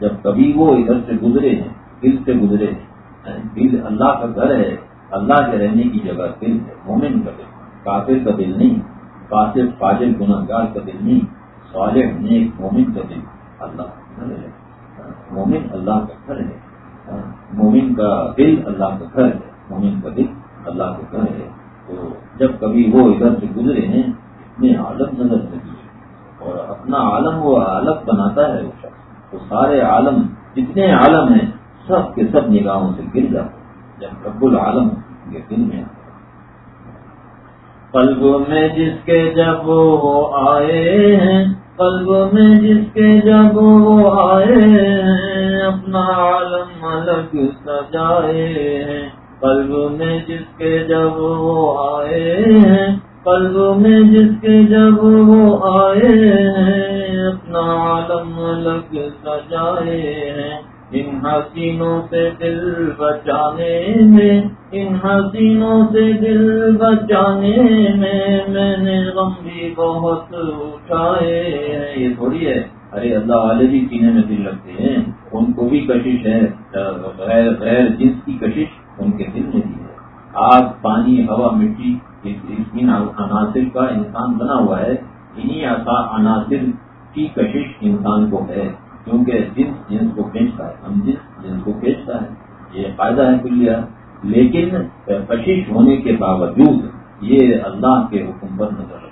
جب کبھی وہ ادھر سے گزرے ہیں، دل سے گزرے ہیں۔ یعنی دل اللہ کا گھر ہے، اللہ کے رہنے کی جگہ دل ہے، مومن کا دل، کافر کا دل نہیں کافر فاجر گناہ گار کا دل نہیں، صالح، نیک، مومن کا دل اللہ کا گھر ہے۔ مومن اللہ کا گھر ہے۔ مومن کا دل اللہ کا گھر ہے۔ مومن کا دل اللہ کا گھر ہے۔ تو جب کبھی وہ ادھر سے گزرے ہیں، اتنے عالم نظر لگی اور اپنا عالم وہ الگ بناتا ہے وہ شخص۔ تو سارے عالم، جتنے عالم ہیں، سب کے سب نگاہوں سے گر جاتے جب رب العالم کے دل میں قلب میں جس کے جب وہ آئے ہیں قلب میں جس کے جب وہ آئے ہیں، اپنا عالم الگ سجائے ہیں۔ قلب میں جس کے جب وہ آئے ہیں قلب میں جس کے جب وہ آئے ہیں اپنا عالم الگ سجائے ہیں۔ ان حسینوں سے دل بچانے میں، ان حسینوں سے دل بچانے میں میں نے غم بھی بہت اٹھائے ہیں۔ یہ تھوڑی ہے۔ ارے اللہ والے بھی سینے میں دل رکھتے ہیں۔ ان کو بھی کشش ہے۔ غیر غیر جنس کی کشش ان کے دل میں بھی ہے۔ آگ، پانی، ہوا، مٹی ان عناصر کا انسان بنا ہوا ہے۔ انہی عناصر کی کشش انسان کو ہے کیونکہ جنس جنس کو کھینچتا ہے، ہم جنس جنس کو کھینچتا ہے، یہ فائدہ ہے کلیا لیکن کشش ہونے کے باوجود یہ اللہ کے حکم پر نظر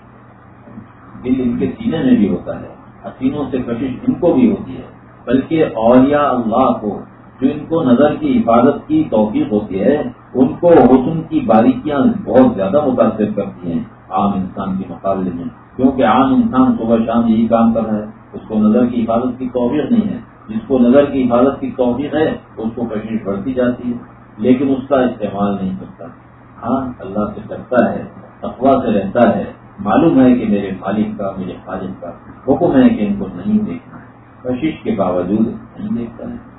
دل ان کے سینے میں بھی ہوتا ہے، حسینوں سے کشش ان کو بھی ہوتی ہے۔ بلکہ اولیاء اللہ کو جو ان کو نظر کی حفاظت کی توفیق ہوتی ہے، ان کو حسن کی باریکیاں بہت زیادہ متاثر کرتی ہیں۔ عام انسان کے مقابلے میں۔ کیونکہ عام انسان صبح شام یہی کام کر رہا ہے، اس کو نظر کی حفاظت کی توفیق نہیں ہے۔ جس کو نظر کی حفاظت کی توفیق ہے، اس کو کشش بڑھتی جاتی ہے، لیکن اس کا استعمال نہیں کرتا۔ ہاں اللہ سے کرتا ہے افواہ سے رہتا ہے۔ معلوم ہے کہ میرے مالک کا، میرے خالد کا حکم ہے کہ ان کو نہیں دیکھنا ہے۔ کشش کے باوجود نہیں دیکھتا ہے۔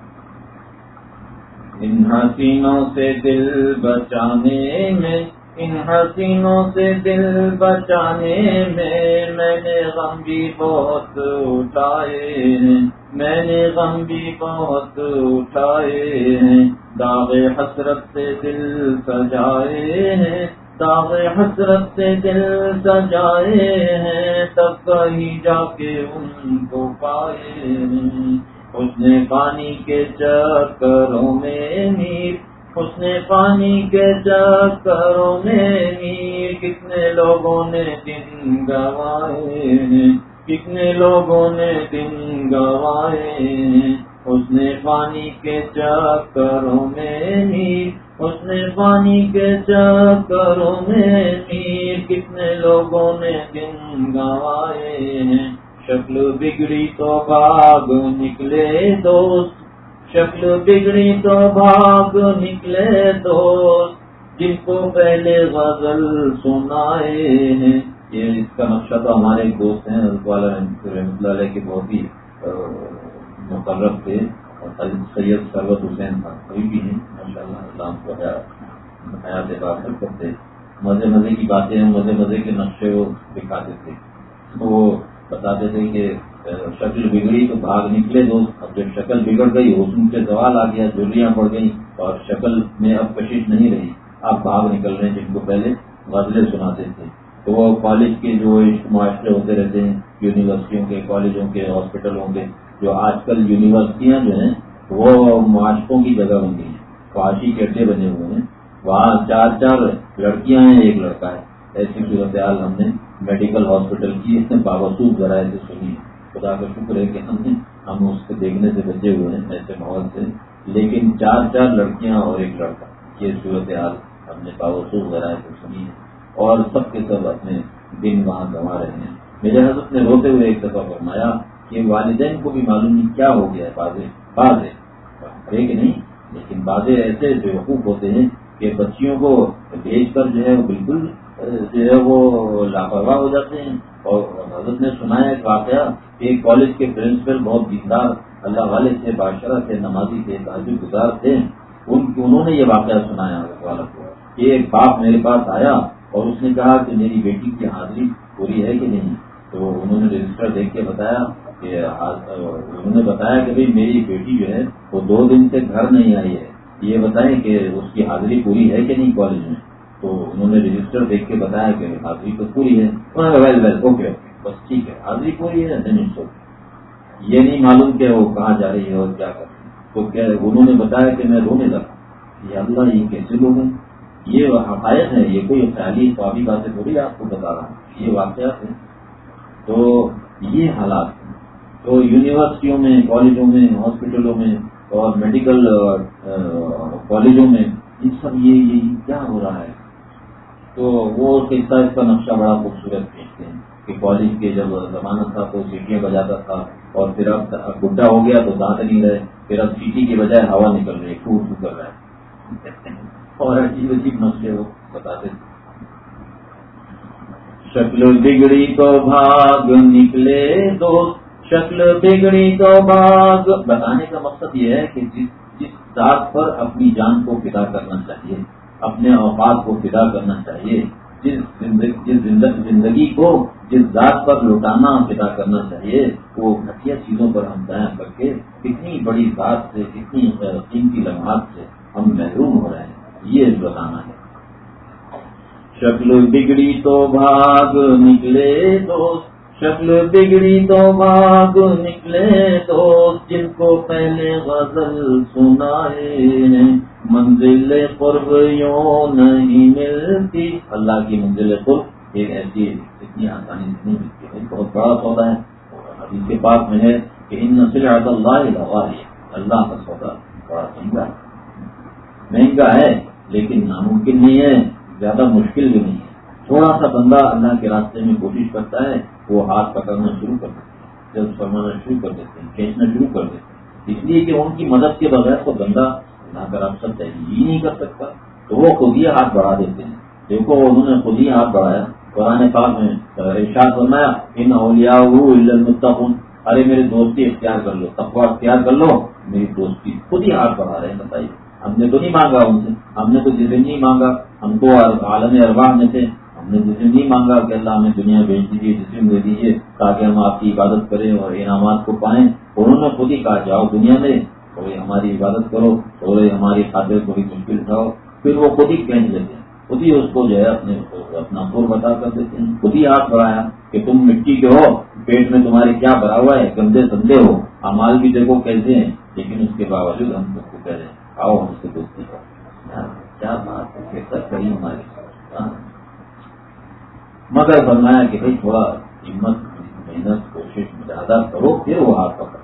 ان حسینوں سے دل بچانے میں ان حسینوں سے دل بچانے میں میں نے غم بھی بہت اٹھائے ہیں۔ میں نے غم بھی بہت اٹھائے ہیں۔ داغ حسرت سے دل سجائے ہیں۔ داغ حسرت سے دل سجائے ہیں۔ تب کہیں جا کے ان کو پائے ہیں۔ اس نے پانی کے چکروں میں نیت اس نے پانی کے چکروں میں کتنے لوگوں نے دن گوائے کتنے لوگوں نے دن گوائے اس نے پانی کے چکروں میں اس نے پانی کے چکروں میں کتنے لوگوں نے دن گوائے شکل بگڑی تو باغ نکلے دوست شکل بگڑی تو بھاگ نکلے دوست جن کو پہلے غزل سنائے ہیں۔ یہ اس کا نقشہ تو ہمارے ایک دوست ہیں رحمۃ اللہ علیہ کے بہت ہی مقرر تھے۔ اور سید سربت حسین کوئی بھی نہیں ماشاء اللہ اللہ کو حیات بات کرتے مزے مزے کی باتیں مزے مزے کے نقشے وہ دکھاتے تھے۔ وہ بتاتے تھے کہ شکل بگڑی تو بھاگ نکلے دوست اب جب شکل بگڑ گئی، حسن سے سوال آ گیا جلیاں پڑ گئی اور شکل میں اب کشش نہیں رہی۔ آپ بھاگ نکل رہے ہیں جن کو پہلے غزلیں سناتے تھے۔ تو وہ کالج کے جو معاشرے ہوتے رہتے ہیں، یونیورسٹیوں کے، کالجوں کے، ہاسپٹلوں کے، جو آج کل یونیورسٹیاں جو ہیں، وہ معاشروں کی جگہ بن گئی ہیں۔ فاشی کیٹے بنے ہوئے ہیں۔ وہاں چار چار لڑکیاں ہیں، ایک لڑکا ہے۔ ایسی صورتحال ہم نے میڈیکل ہاسپٹل کی اس نے باوجود ذرائع سے سنی خدا کا شکر ہے کہ ہم نے ہم اس کو دیکھنے سے بچے ہوئے ہیں ایسے ماحول سے۔ لیکن چار چار لڑکیاں اور ایک لڑکا۔ یہ صورتحال ہم نے باوجود ذرائع سے سنی ہے۔ اور سب کے سب اپنے دن وہاں گنوا رہے ہیں۔ میرے حضرت نے روتے ہوئے ایک دفعہ فرمایا کہ والدین کو بھی معلوم نہیں کیا ہو گیا ہے بازے باز ہے کہ نہیں؟ لیکن بازے ایسے بے وقوف ہوتے ہیں کہ بچیوں کو بھیج کر جو ہے وہ بالکل جو ہے وہ لاپرواہ ہو جاتے ہیں۔ اور حضرت نے سنا ہے واقعہ کہ کالج کے پرنسپل بہت دیندار، اللہ والے تھے بادشاہ تھے نمازی تھے تعجب گزار تھے۔ ان انہوں نے یہ واقعہ سنایا۔ حضرت والا کو کہ ایک باپ میرے پاس آیا اور اس نے کہا کہ میری بیٹی کی حاضری پوری ہے کہ نہیں؟ تو انہوں نے رجسٹر دیکھ کے بتایا کہ انہوں نے بتایا کہ بھائی میری بیٹی جو ہے وہ دو دن سے گھر نہیں آئی ہے۔ یہ بتائیں کہ اس کی حاضری پوری ہے کہ نہیں کالج میں؟ تو انہوں نے رجسٹر دیکھ کے بتایا کہ حاضری تو پوری ہے۔ ویل ویل اوکے بس ٹھیک ہے۔ حاضری پوری ہے یہ نہیں معلوم کہ وہ کہاں جا رہی ہے اور کیا کر تو کیا انہوں نے بتایا کہ میں رونے لگا۔ یہ اللہ یہ کیسے لوگ ہیں؟ یہ حقائق ہے یہ کوئی خیالی خوابی باتیں تھوڑی آپ کو بتا رہا ہوں۔ یہ واقعات ہیں۔ تو یہ حالات ہیں۔ تو یونیورسٹیوں میں، کالجوں میں، ہاسپٹلوں میں اور میڈیکل کالجوں میں ان سب یہ کیا ہو رہا ہے؟ تو وہ قصہ اس کا نقشہ بڑا خوبصورت کھینچتے ہیں۔ کہ کالج کے جب زمانہ تھا تو سیٹیاں بجاتا تھا اور پھر اب گڈا ہو گیا تو دانت نہیں رہے۔ پھر اب سیٹی کے بجائے ہوا نکل رہی ہے ٹوٹ کر رہا ہے۔ اور عجیب عجیب نقشے وہ بتاتے تھے۔ شکل بگڑی تو بھاگ نکلے دوست، شکل بگڑی تو باغ بتانے کا مقصد یہ ہے کہ جس جس ذات پر اپنی جان کو فدا کرنا چاہیے۔ اپنے اوقات کو فدا کرنا چاہیے۔ جس زندگی کو جس ذات پر لوٹانا فدا کرنا چاہیے، وہ گھٹیا چیزوں پر ہم بیاں کر کے کتنی بڑی ذات سے، کتنی قیمتی لمحات سے ہم محروم ہو رہے ہیں۔ یہ بتانا ہے۔ شکل بگڑی تو بھاگ نکلے دوست شکل بگڑی تو باغ نکلے تو جن کو پہلے غزل سنائے منزل قرب یوں نہیں ملتی۔ اللہ کی منزل قرب ایک ایسی اتنی آسانی سے نہیں ملتی۔ ہے بہت بڑا سودا ہے۔ ابھی کے پاس میں ہے کہ ان نسل اللہ اللہ کا سودا بڑا مہنگا ہے۔ مہنگا ہے لیکن ناممکن نہیں ہے، زیادہ مشکل بھی نہیں ہے۔ تھوڑا سا بندہ اللہ کے راستے میں کوشش کرتا ہے، وہ ہاتھ پکڑنا شروع کر دیتے ہیں جب فرمانا شروع کر دیتے ہیں کھینچنا شروع کر دیتے ہیں اس لیے کہ ان کی مدد کے بغیر تو بندہ اللہ کا راستہ تحریر ہی نہیں کر سکتا۔ تو وہ خود ہی ہاتھ بڑھا دیتے ہیں۔ دیکھو، انہوں نے خود ہی ہاتھ بڑھایا۔ قرآن پاک میں ارشاد بنایا ان اولیا متحن ارے میری دوستی، اختیار کر لو تقوا اختیار کر لو۔ میری دوستی خود ہی ہاتھ بڑھا رہے ہیں، بتائیے۔ ہم نے تو نہیں مانگا ان سے، ہم نے تو جسے نہیں مانگا۔ ہم کو عالم ارباب میں تھے۔ ہم نے جسم نہیں مانگا کہ اللہ ہمیں دنیا بھیج دیجیے جسم دے دیجیے، تاکہ ہم آپ کی عبادت کریں اور انعامات کو پائیں۔ انہوں نے خود ہی کہا، جاؤ دنیا میں تھوڑی ہماری عبادت کرو تھوڑے ہماری خاطر تھوڑی مشکل اٹھاؤ پھر وہ خود ہی کہنے لیتے ہیں خود ہی اس کو جو ہے اپنے اپنا پور بتا کر دیتے ہیں۔ خود ہی ہاتھ بڑھایا کہ تم مٹی کے ہو، پیٹ میں تمہارے کیا بھرا ہوا ہے، گندے سندے ہو۔ امال بھی دیکھو کیسے ہیں، لیکن اس کے باوجود ہم سب کو کہہ رہے ہیں، آؤ ہم سے دوستی کرو کیا بات ہے کہیں ہاں۔ ہماری مگر فرمایا کہ بھائی تھوڑا ہمت، محنت، کوشش زیادہ کرو، پھر وہ ہاتھ پکڑ۔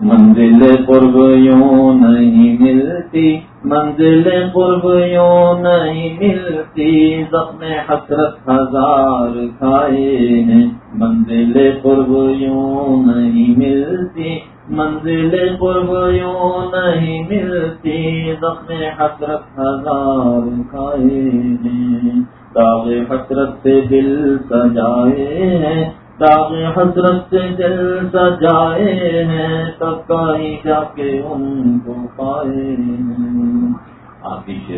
منزل قرب یوں نہیں ملتی، منزل قرب یوں نہیں ملتی، زخم حسرت ہزار کھائے ہیں۔ منزل قرب یوں نہیں ملتی، منزل قرب یوں نہیں ملتی، زخم حسرت ہزار کھائے ہیں۔ داغ حسرت سے دل سجائے ہیں، داغ حسرت سے دل سجائے ہیں تب کہیں جا کے ان کو پائے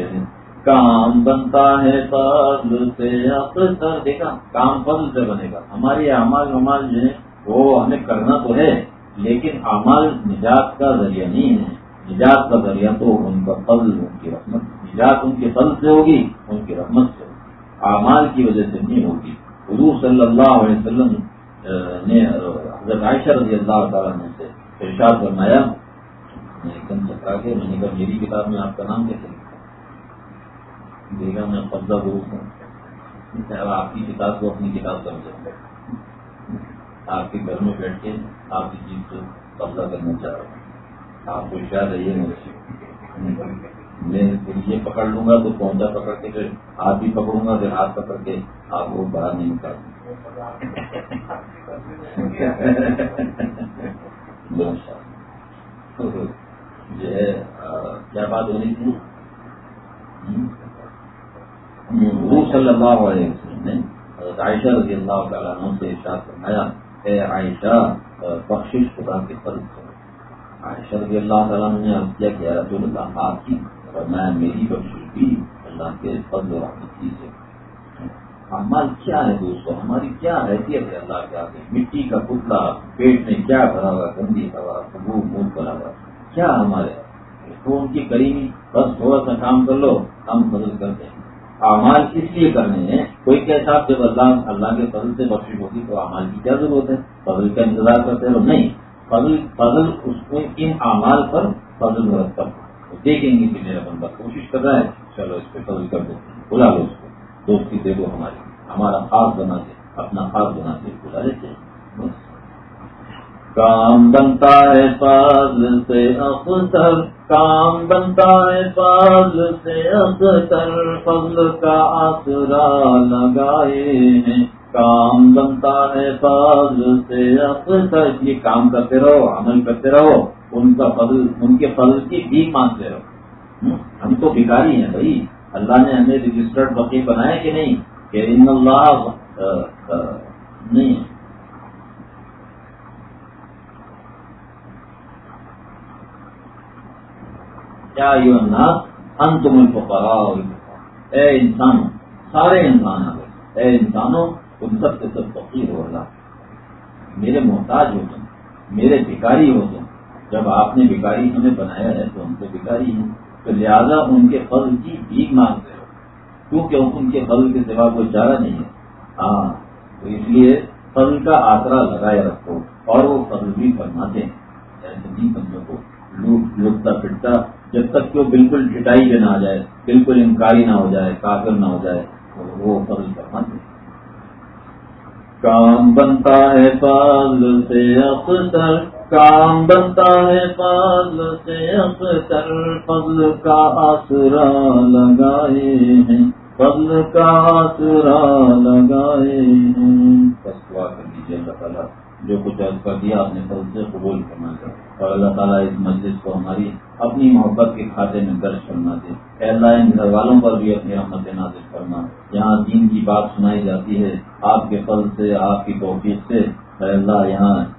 ہیں۔ کام بنتا ہے فضل سے اکثر دیکھا، کام فضل سے بنے گا۔ ہماری اعمال ومال جو ہے وہ ہمیں کرنا تو ہے، لیکن اعمال نجات کا ذریعہ نہیں ہے۔ نجات کا ذریعہ تو ان کا فضل، ان کی رحمت۔ نجات ان کے فضل سے ہوگی، ان کی رحمت سے۔ اعمال کی وجہ سے نہیں ہوگی۔ حضور صلی اللہ علیہ وسلم نے حضرت عائشہ رضی اللہ تعالیٰ نے سے ارشاد فرمایا، میں ایک دم چکرا کے میں نے کہا، میری کتاب میں آپ کا نام کیسے لکھا؟ دیکھا میں قبضہ گرو ہوں۔ آپ کی کتاب کو اپنی کتاب سمجھا آپ کے گھر میں بیٹھ کے آپ کی چیز کو قبضہ کرنا چاہ رہا ہوں۔ آپ کو شاید ہے، یہ مجھے میں یہ پکڑ لوں گا تو پہنچا پکڑ کے، پھر ہاتھ بھی پکڑوں گا، پھر ہاتھ پکڑ کے آپ کو باہر نہیں نکال جو ہے کیا بات ہو رہی تھی؟ حضور صلی اللہ علیہ وسلم نے حضرت عائشہ رضی اللہ تعالیٰ عنہ سے ارشاد فرمایا، اے عائشہ بخش خدا کے فرض عائشہ رضی اللہ تعالیٰ نے کیا کیا رسول اللہ آپ کی میں میری بخش بھی اللہ کے فضل و رحمتی سے امال ہاں، کیا ہے دوستو؟ ہماری کیا حیثیت ہے اللہ کے آگے؟ مٹی کا پتلا پیٹ میں کیا بھرا ہوا، گندی ہوا منہ منہ بھرا ہوا۔ کیا ہمارے تو ان کی کریمی؟ بس تھوڑا سا کام کر لو، ہم فضل کر دیں امال اس لیے کرنے ہیں، کوئی کیسا جب اللہ اللہ کے فضل سے بخش ہوگی تو امال کی کیا ضرورت ہے؟ فضل کا انتظار کرتے ہو؟ نہیں، فضل فضل اس کو ان اعمال پر فضل مرتب دیکھیں گے کہ میرا بندہ کوشش کر رہا ہے، چلو اس پہ فضل کر دو، بلا لو اس کو۔ دوستی دے دو ہماری۔ ہمارا خاص بنا دے، اپنا خاص بنا دے، بلا لیتے کام بنتا ہے فضل سے اختر کام بنتا ہے فضل سے اختر فضل کا آسرا لگائے ہیں۔ کام بنتا ہے فضل سے اختر یہ کام کرتے رہو، عمل کرتے رہو۔ ان کا فضل، ان کے فضل کی بھی مانگتے رہو۔ ہم تو بھکاری ہیں بھائی۔ اللہ نے ہمیں رجسٹرڈ وکیل بنایا کہ نہیں؟ کہ ان اللہ نہیں۔ کیا ان تم اے انسان، سارے انسان آ گئے اے انسانوں، تم سب سے سب فقیر ہو اللہ۔ میرے محتاج ہو تم، میرے بھکاری ہو تم۔ جب آپ نے بھکاری ہمیں بنایا ہے تو ہم تو بھکاری ہیں، تو لہذا ان کے فضل کی بھیک مانگتے ہو۔ کیونکہ ان کے فضل کے سوا کوئی چارہ نہیں ہے۔ ہاں تو اس لیے فضل کا آسرا لگائے رکھو اور وہ فضل بھی فرماتے ہیں۔ ایسے نہیں جی بندوں کو لٹتا پٹتا جب تک کہ وہ بالکل ٹٹائی پہ نہ آ جائے، بالکل انکاری نہ ہو جائے، کافر نہ ہو جائے وہ فضل فرماتے ہیں۔ کام بنتا ہے فضل سے اختر کام بنتا ہے فضل سے اختر فضل کا آسرا لگائے ہیں۔ فضل کا آسرا لگائے ہیں۔ بس دعا کر دیجیے اللہ تعالیٰ، جو کچھ عرض کر دیا آپ نے فضل سے قبول کرنا چاہا اور اللہ تعالیٰ اس مجلس کو ہماری اپنی محبت کے کھاتے میں درج کرنا دے۔ اے اللہ، ان گھر والوں پر بھی اپنی رحمت نازل کرنا یہاں دین کی بات سنائی جاتی ہے۔ آپ کے فضل سے، آپ کی توفیق سے۔ اے اللہ، یہاں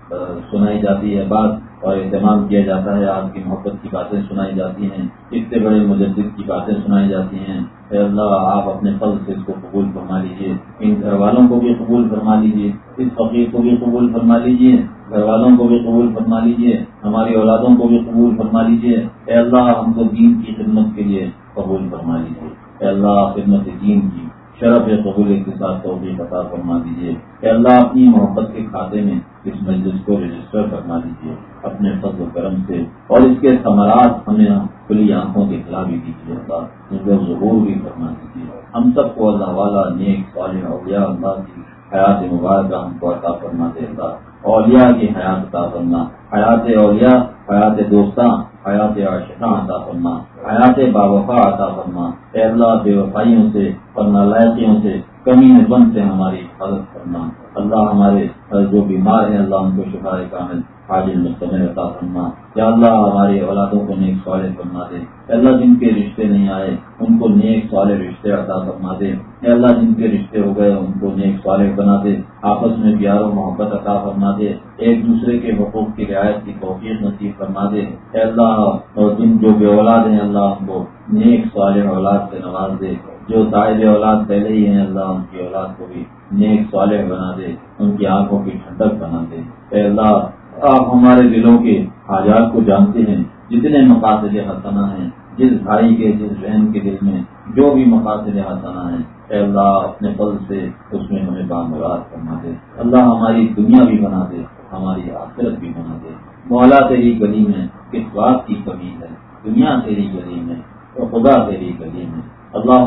سنائی جاتی ہے، بات اور اہتمام کیا جاتا ہے آپ کی محبت کی باتیں سنائی جاتی ہیں، اتنے بڑے مجدد کی باتیں سنائی جاتی ہیں۔ اے اللہ، آپ اپنے فضل سے اس کو قبول فرما لیجیے ان گھر والوں کو بھی قبول فرما لیجیے اس فقیر کو بھی قبول فرما لیجیے گھر والوں کو بھی قبول فرما لیجیے ہماری اولادوں کو بھی قبول فرما لیجیے اے اللہ، ہم کو دین کی خدمت کے لیے قبول فرما لیجیے اے اللہ، خدمت دین کی۔ شرف قبول کے ساتھ توفیق عطا فرما دیجیے کہ اللہ، اپنی محبت کے کھاتے میں اس مجلس کو رجسٹر فرما دیجیے اپنے فضل و کرم سے، اور اس کے ثمرات ہمیں کھلی آنکھوں کے خلاف بھی دیجیے اللہ، ان کو ضرور بھی فرما دیجیے ہم سب کو اللہ والا، نیک، صالح، اولیاء، اللہ کی حیات مبارکہ ہم کو عطا فرما دے اللہ اولیاء کی حیات عطا فرما۔ حیات اولیاء، حیات دوستاں، حیات عاشقاں عطا فرما۔ حیات باوفا عطا فرما۔ اے اللہ بے وفائیوں سے اور نالائقیوں سے، کمی بند سے ہماری حفاظت کرنا اللہ ہمارے جو بیمار ہیں، اللہ ان کو شفا کامل حاجل مستمر عطا فرما۔ یا اللہ ہماری اولادوں کو نیک سوالے فرما دے۔ اللہ جن کے رشتے نہیں آئے، ان کو نیک سوالے رشتے عطا فرما دے۔ یا اللہ، جن کے رشتے ہو گئے، ان کو نیک سوالے بنا دے، آپس میں پیار و محبت عطا فرما دے، ایک دوسرے کے حقوق کی رعایت کی توفیق نصیب فرما دے۔ اے اللہ، اور جن جو بے اولاد ہیں، اللہ ان کو نیک سوال اولاد سے نواز دے۔ جو طائب اولاد پہلے ہی ہیں، اللہ ان کی اولاد کو بھی نیک صالح بنا دے، ان کی آنکھوں کی ٹھنڈک بنا دے۔ اے اللہ، آپ ہمارے دلوں کے حاجات کو جانتے ہیں، جتنے مقاصد حسنا ہیں، جس بھائی کے، جس بہن کے دل میں جو بھی مقاصد حسنا ہیں، اے اللہ اپنے پل سے اس میں ہمیں بامراد کرنا دے۔ اللہ ہماری دنیا بھی بنا دے، ہماری آخرت بھی بنا دے۔ مولا تیری گلی میں کس بات کی کمی ہے۔ دنیا تیری گلی میں تو خدا تیری گلی میں اللہ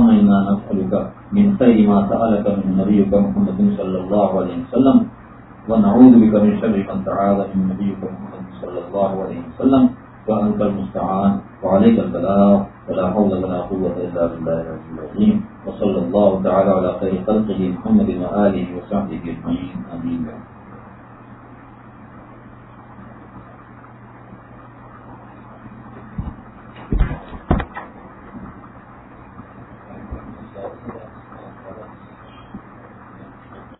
من خیر ما سألك من نبيك محمد صلى الله عليه وسلم ونعوذ بك من شر من تعاذ من نبيك محمد صلى الله عليه وسلم۔ وأنت المستعان. وعليك البلاغ ولا حول ولا قوة إلا بالله العلي العظيم. وصلى الله تعالى على خير خلقه محمد وآله وصحبه أجمعين. آمين.